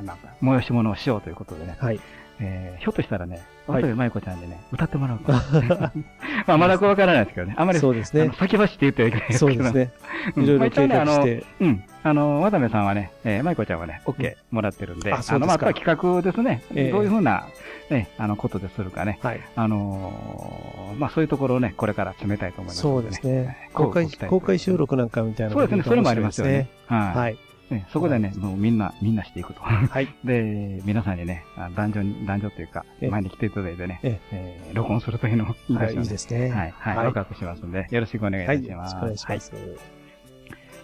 ー、なんか、催し物をしようということでね、はい。えーひょっとしたらね、はい渡部舞子ちゃんでね、歌ってもらうか まあ、まだわからないですけどね、あまり、そうですね先走って言ってはいけないですけど。そうですね。うんいろいろ計画して。うん。あの、渡部さんはね、えー、舞子ちゃんはね、OK もらってるんで、あの、まあ、企画ですね、ええどういうふうな、ね、あの、ことでするかね、はい。あのーまあ、そういうところをね、これから詰めたいと思いますのそうですね。公開、公開収録なんかみたいなそうですね、それもありますよね。はい。そこでね、もうみんな、みんなしていくと。はい。で、皆さんにね、あ男女に、男女というか、ええ前に来ていただいてね、ええー録音するというのをいいはい、いいですね。はい、はい、はいワクワクしますんで、よろしくお願いいはい。たします。よろしくお願いします。はい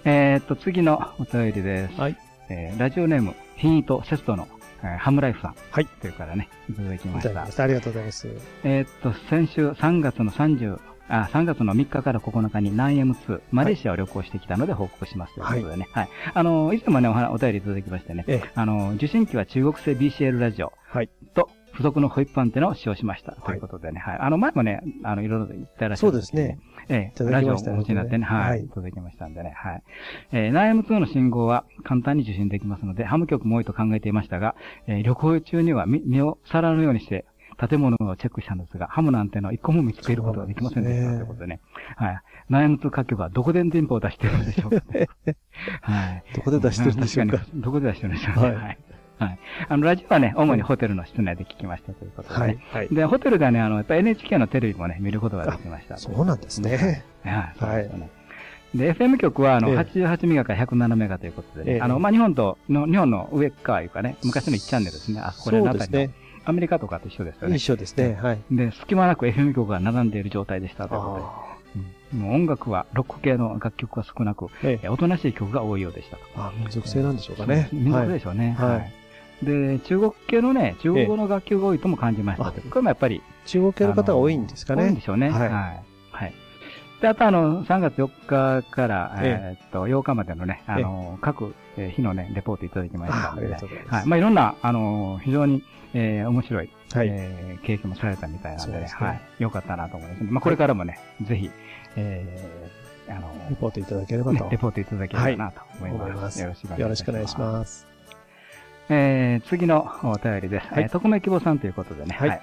えーっと、次のお便りです。はい。えーラジオネーム、ヒンイトセストの、えーハムライフさん。はい。というからね、いただきましたいただきま。した。ありがとうございます。えーっと、先週3月の30、あ、3月の3日から9日に 9M2、マレーシアを旅行してきたので報告しますということでね。はい。あの、いつもね、お話お便りいただきましてね、ええ。あの、受信機は中国製 BCL ラジオはい。と、付属のホイップアンテナを使用しました。ということでね、はい。あの、前もね、あの、いろいろと言ってらっしゃる、そうですね。ええ、ラジオをお持ちになってね、はい。はいいただきましたんでね、はい。えー、9M2 の信号は簡単に受信できますので、ハム局も多いと考えていましたが、えー旅行中には身身をさらうようにして、建物をチェックしたんですが、ハムのアンテナを一個も見つけることができませんでした。ということでね。はい。9M2 各局はどこで電波を出してるんでしょうか、はい。どこで出してるんでしょうかどこで出してるんでしょうね。はいはい。はい。あの、ラジオはね、主にホテルの室内で聞きましたということでね。はい。はい。で、ホテルではね、あの、やっぱ NHK のテレビもね、見ることができました。そうなんですね。はい、そうで FM 局は、あの、ええ88メガから107メガということであの、まあ、日本と、の、日本の上側いうかね、昔の1チャンネルですね、あそこらそうのあの、ですね。アメリカとかと一緒ですよね一。緒ですね。はい。で、隙間なく FM 局が並んでいる状態でしたということで。あもう音楽はロック系の楽曲が少なく、ええおとなしい曲が多いようでしたと。あ、民族性なんでしょうかね。民族でしょうね。はいはい。で、中国系のね、中国語の楽曲が多いとも感じましたけど、これもやっぱり、中国系の方が多いんですかね。多いんでしょうね。ははいい。はい。で、あとあの、3月4日から、ええーっと、8日までのね、あの、各えー日のね、レポートいただきましたので、あありがとうございますはい。まあ、いろんな、あの、非常に、えー面白い、はいえー経験もされたみたいなんでね、ですねはい。よかったなと思います。まあ、これからもね、ぜひ、えーあの、レポートいただければと。ねレポートいただければなと思います。思いますよろしくお願いします。よろしくお願いします。えー次のお便りです。はいえー匿名希望さんということでね、はい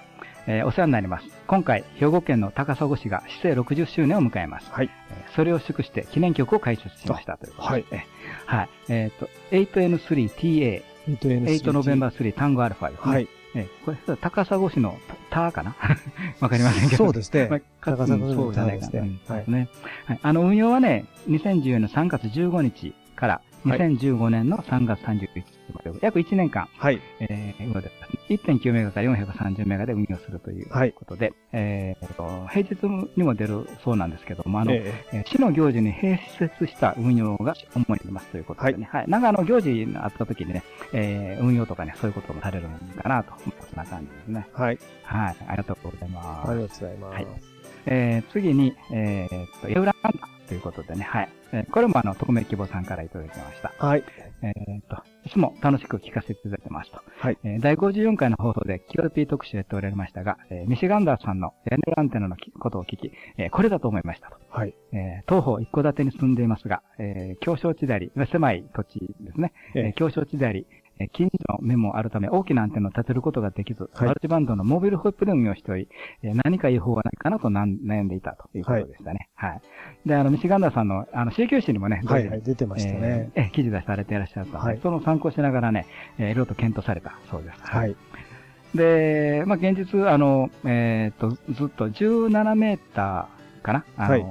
えーお世話になります。今回、兵庫県の高砂市が市政60周年を迎えます。はいえーそれを祝して記念曲を開設しましたということで。はいえーはい。えっ、と、8N3TA、8ノベンバー3タンゴアルファですね。はい。えーこれ、高砂市のタかな？わかりませんけど。そうですねまあ高砂市のそうじゃないかな。タですねうんはいねはい。あの、運用はね、2014年3月15日からはい2015年の3月31日約1年間、はい。えー、運用で1.9メガから430メガで運用するというはいことで、えーと、平日にも出るそうなんですけども、あの、ええー市の行事に併設した運用が主になりますということでね。はい。なんかあの、行事があった時にね、えー運用とかね、そういうこともされるのかなと、そんな感じですね。えはい。はい。ありがとうございます。ありがとうございます。はいえー次に、えーっと、エウランダということでね、はい。えーこれもあの、匿名希望さんからいただきました。はい。えーっと、いつも楽しく聞かせていただいてますと。はい。えー第54回の放送で QRP 特集やっておられましたが、えーミシガンダーさんの屋根裏アンテナのきことを聞き、えーこれだと思いましたと。はい。えー東方一戸建てに住んでいますが、えー、狭小地であり、狭い土地ですね。えええー狭小地であり、えー近所の目もあるため大きなアンテナを立てることができず、はいマルチバンドのモビルホイップで運用しており、えー何かいい方がないかなと悩んでいたということでしたね。はい。で、あの、ミシガンダーさんの、あの、CQ 誌にもね、はいはい出てましたねえーえー記事出されていらっしゃったので、はいその参考しながらね、えーいろいろと検討されたそうです。はい。で、まあ、現実、あの、えっ、と、ずっと17メーターかな？あの、はい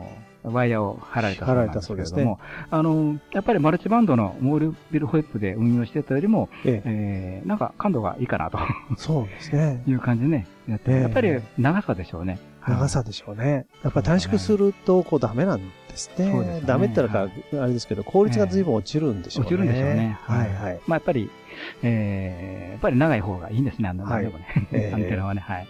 ワイヤーを張られたそうなんですけれども、張あの、やっぱりマルチバンドのモービルホイップで運用してたよりも、ええーなんか感度がいいかなとそうですね。いう感じでね、やって、ええやっぱり長さでしょうね。長さでしょうね。やっぱ短縮すると、こう、ダメなんですね。そうですねダメってのは、あれですけど、効率が随分落ちるんでしょうね。落ちるんでしょうね。はいはい。まあやっぱり、えー、やっぱり長い方がいいんですね、あの、はいでもね。ええ アンテナはね、はい。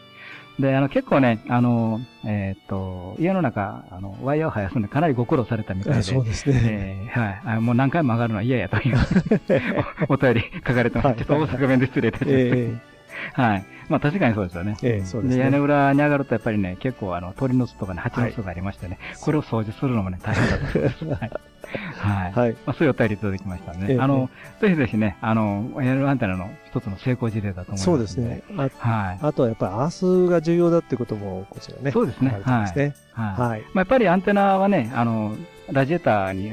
で、あの、結構ね、あの、えーっと、家の中、あの、ワイヤーを生やすのにかなりご苦労されたみたいで。えそうですねえーはいあ。もう何回も上がるのは嫌やという おお便り書かれてます。はいちょっと大阪弁で失礼いたしました。えはい。まあ確かにそうですよね。ええそうですね屋根裏に上がるとやっぱりね、結構あの、鳥の巣とかね、蜂の巣がありましてね、これを掃除するのもね、大変だと思います。はい。はい。はいまあそういうお便りいただきましたね。ええあの、ぜひぜひね、あの、屋根裏アンテナの一つの成功事例だと思います。そうですね。あはい。あとはやっぱりアースが重要だってことも、こちらね。そうですね。すね。はい。はい。まあ、やっぱりアンテナはね、あの、ラジエーターに、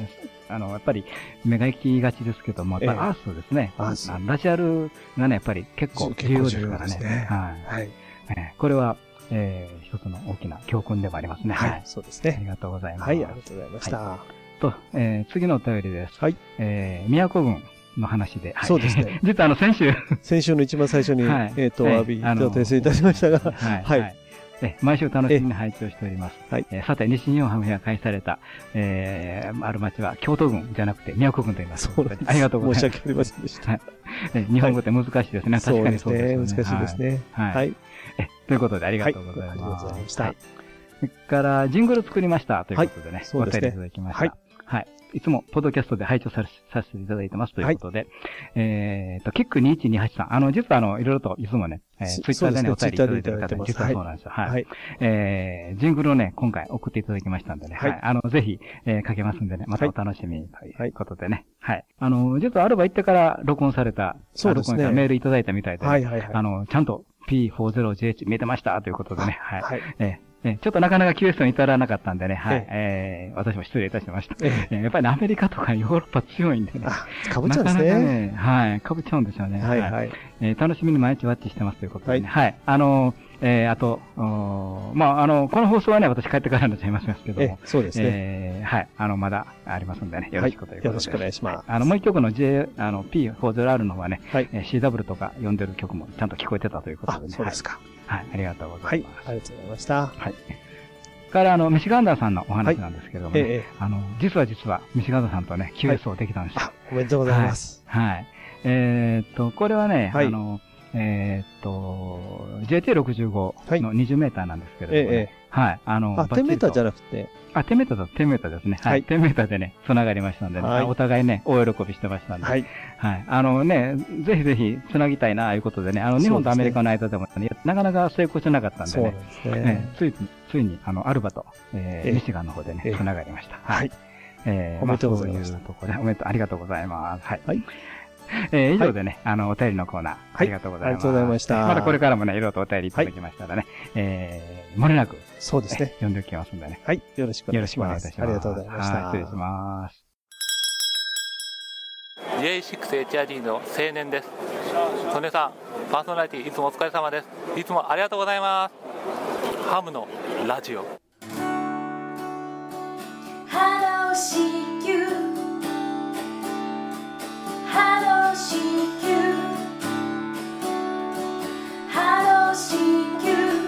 あの、やっぱり目が行きがちですけども、やっぱりええアースですね。アースラジアルがね、やっぱり結構重要ですからね。はい。はい。ええこれは、えー、一つの大きな教訓でもありますね。はいそうですねありがとうございます。はい、ありがとうございました。はいと、えー、次のお便りです。はい。えー、宮古郡の話で。はいそうですね 実はあの、先週、先週の一番最初に、はいえっ、と、はいお詫びあのと訂正いたしましたが、はい。はい。はいえ毎週楽しみに拝聴しております。はいえーさて、西日本ハムフェア開催された、えー、ある町は京都郡じゃなくて宮古郡と言います。そうですありがとうございます。申し訳ありませんでしたはいえー日本語って難しいですね。確かにそうですよね。難しいですねはい。はいえということで、ありがとうございます。はいありがとうございましたはいそれから、ジングル作りましたということでね、そうですねお便りいただきました。はい。はい。いつも、ポッドキャストで拝聴させさせていただいてますということで、えっと、キック2128さん。あの、実はあの、いろいろといつもね、えーそツイッターでね、お便りいただいてる方に、実はそうなんですよ。はい。はいえー、ジングルをね、今回送っていただきましたんでね、はいはい。あの、ぜひ、えー、かけますんでね、またお楽しみということでね。はい。あの、実はアルバ行ってから録音された、そうですねあ録音メールいただいたみたいで、はいはいはいあの、ちゃんと P40GH 見えてましたということでね、はい。はいえーえーちょっとなかなか QS に至らなかったんでね、はい。えー私も失礼いたしました。やっぱりねアメリカとかヨーロッパ強いんでね。かぶっちゃうんですねなかなかね、はい。かぶっちゃうんですよね。はいはいえー楽しみに毎日ワッチしてますということでね。はい。あのー、えーあと、おーまあ、あの、この放送はね、私帰ってからになっちゃいますけども。えそうですねえーはい。あの、まだありますんでね。よろしくということで。よろしくお願いしますあの、もう一曲の J、あの、P40R の方はね、はいえー CW とか読んでる曲もちゃんと聞こえてたということでね。あそうですかはい。はい。ありがとうござはいいます。。ありがとうございました。はい。から、あの、ミシガンダーさんのお話なんですけれどもね、ええあの、実は実は、ミシガンダーさんとね、QS をできたんですよ。おめでとうございます。はい。はいえーっと、これはね、はいあの、えーっと、JT65 の20メーターなんですけれども、ねええはい。あの、あ、10メーターじゃななくて、あ、10メーターだ、10メーターですね。ははいい。10メーターでね、繋がりましたんでね、はいお互いね、大喜びしてましたんで、はい。はい。あのね、ぜひぜひ繋ぎたいな、いうことでね、あの、日本とアメリカの間でもね、なかなか成功しなかったんでね、ですね。ええついに、ついに、あの、アルバと、えーええミシガンの方でねええ、繋がりました。はい。えーおめでとうございますあところで、おめでとう、ありがとうございます。はい。はいえー以上でね、あの、お便りのコーナー、ありがとうございます。ありがとうございましたまたこれからもね、いろいろとお便りいただきましたらね、えー、漏れなく、そうですね。読んでおきますんでね。はい。よろしくお願いしよろしくお願います。いたします。ありがとうございました。はい失礼します。J6HRD の青年です。曽根さん、パーソナリティいつもお疲れ様です。いつもありがとうございます。ハムのラジオ。Hello, see you. Hello, see you. Hello, see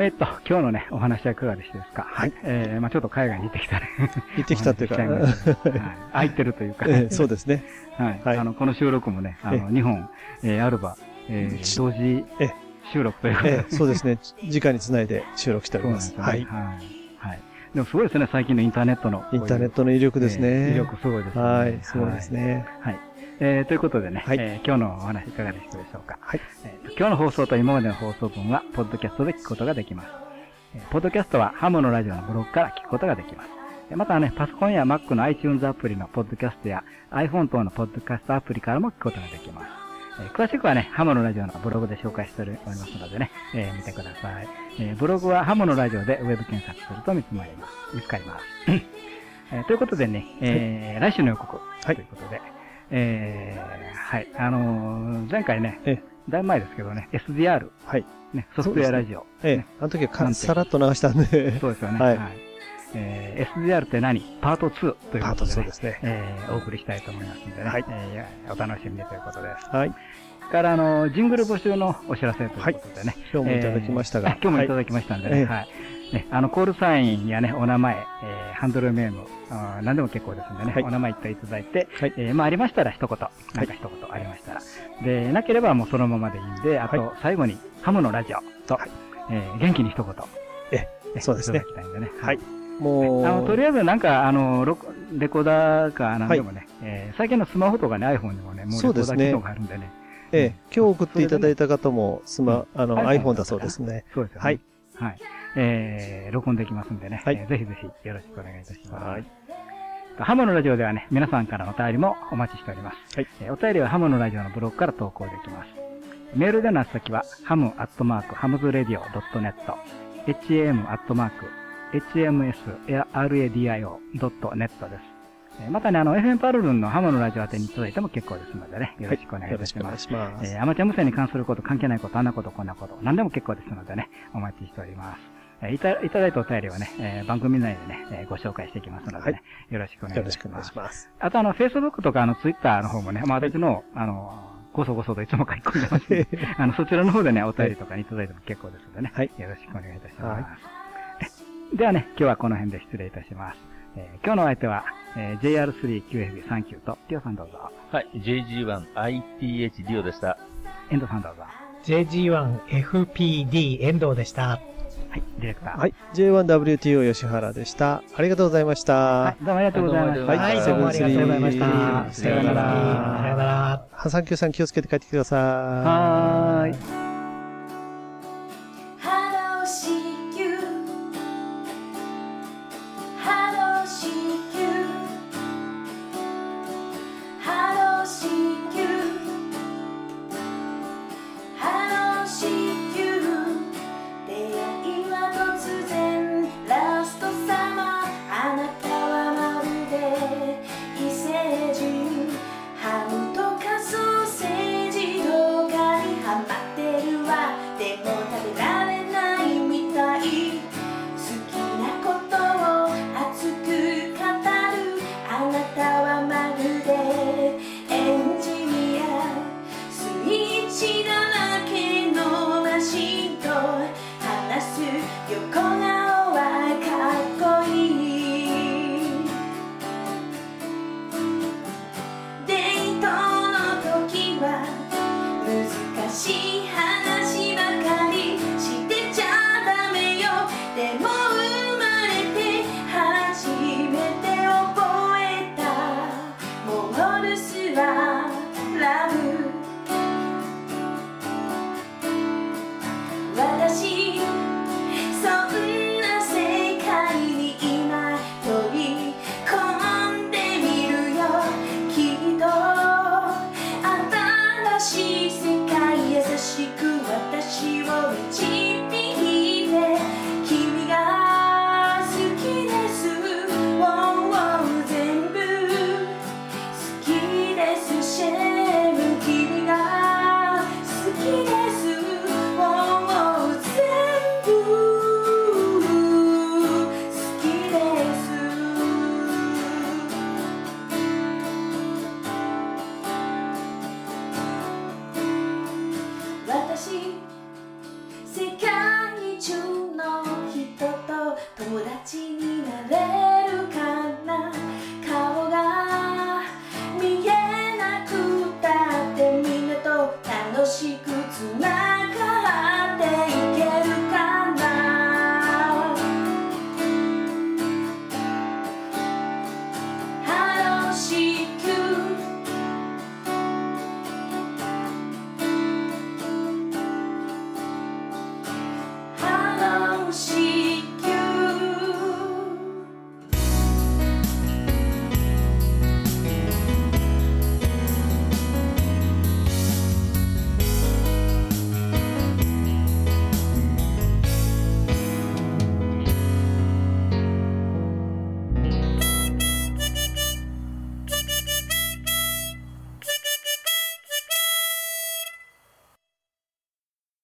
えっと、今日のね、お話はいかがでしたですか？はい。えー、まあちょっと海外に行ってきたね。行ってきたっていうか空いてるというか。ええそうですね。はい。はいあの、この収録もね、あの、え日本、えー、アルバ、えー、同時え収録ということでええ、そうですね。直につないで収録しております。はい。はい。はい。でもすごいですね、最近のインターネットの。インターネットの威力ですね。えー威力すごいですね。はい、すごいですね。はい。えー、ということでね、はいえー今日のお話いかがでしたでしょうか。はい。えーと今日の放送と今までの放送分は、ポッドキャストで聞くことができます。えーポッドキャストはハムのラジオのブログから聞くことができます。えーまたね、パソコンや Mac の iTunes アプリのポッドキャストや iPhone 等のポッドキャストアプリからも聞くことができます。えー詳しくはね、ハムのラジオのブログで紹介しておりますのでね、えー見てください。えーブログはハムのラジオでウェブ検索すると見つまります。見つかります。えーということでね、えー来週の予告ということで、えーはい、あのー前回ね、だいぶ前ですけどね、SDR、はい、ね、ソフトウェアラジオ。ええ、あの時はかさらっと流したんで。そうですよね。はい。えー SDR って何？パート2ということで、ね、パート2ですね。えーお送りしたいと思いますんでね、はい。えーお楽しみにということです。はい。から、あの、ジングル募集のお知らせということでね。今日もいただきましたが。えー今日もいただきましたんでね、はい。はい。ね、あの、コールサインやね、お名前、えーハンドルネーム、あー何でも結構ですんでね、はいお名前言っていただいて、えーまあ、ありましたら一言、なんか一言ありましたら。で、なければもうそのままでいいんで、あと、最後に、ハムのラジオと、えー元気に一言。えそうですねいただきたいんでね。はい。もう、あの、とりあえずなんか、あの、ロレコーダーかなんでもね、えー最近のスマホとかね、iPhone にもね、もうレコーダー機能があるんでね。ええ、今日送っていただいた方も、スマ、あの、はい iPhone だそうですね。そうですよね。はい。はい。えー、録音できますんでね、はいえーぜひぜひよろしくお願いいたします。はい。ハムのラジオではね、皆さんからのお便りもお待ちしております。はい。えーお便りはハムのラジオのブログから投稿できます。メールでの宛先は、ハムアットマーク、ハムズレディオ .net、ham アットマーク、hmsradio.net です。えーまたね、あの、FM パルルンのハムのラジオ宛てにいただいても結構ですのでね、よろしくお願いいたします。よろしくお願いしますえーアマチュア無線に関すること、関係ないこと、あんなこと、こんなこと、何でも結構ですのでね、お待ちしております。えーいたいただいたお便りはね、えー番組内でね、えーご紹介していきますのでね、よろしくお願いします。よろしくお願いします。あとあの、Facebook とかあの、Twitter の方もね、まあ私の、あの、ごそごそといつも書き込んでますんで あの、そちらの方でね、お便りとかにいただいても結構ですのでね、よろしくお願いいたします。ではね、今日はこの辺で失礼いたします。えー今日のお相手は、えー JR3QFB39 と、リオさんどうぞ。はい、JG1ITH リオでした。遠藤さんどうぞ。JG1FPD 遠藤でした。はい、ディレクター。はい。J1WTO 吉原でした。ありがとうございました。はいどうもありがとうございましたはい、どうもありがとうございましたさよなら。さよなら。ハサンキューさん気をつけて帰ってください。はーい。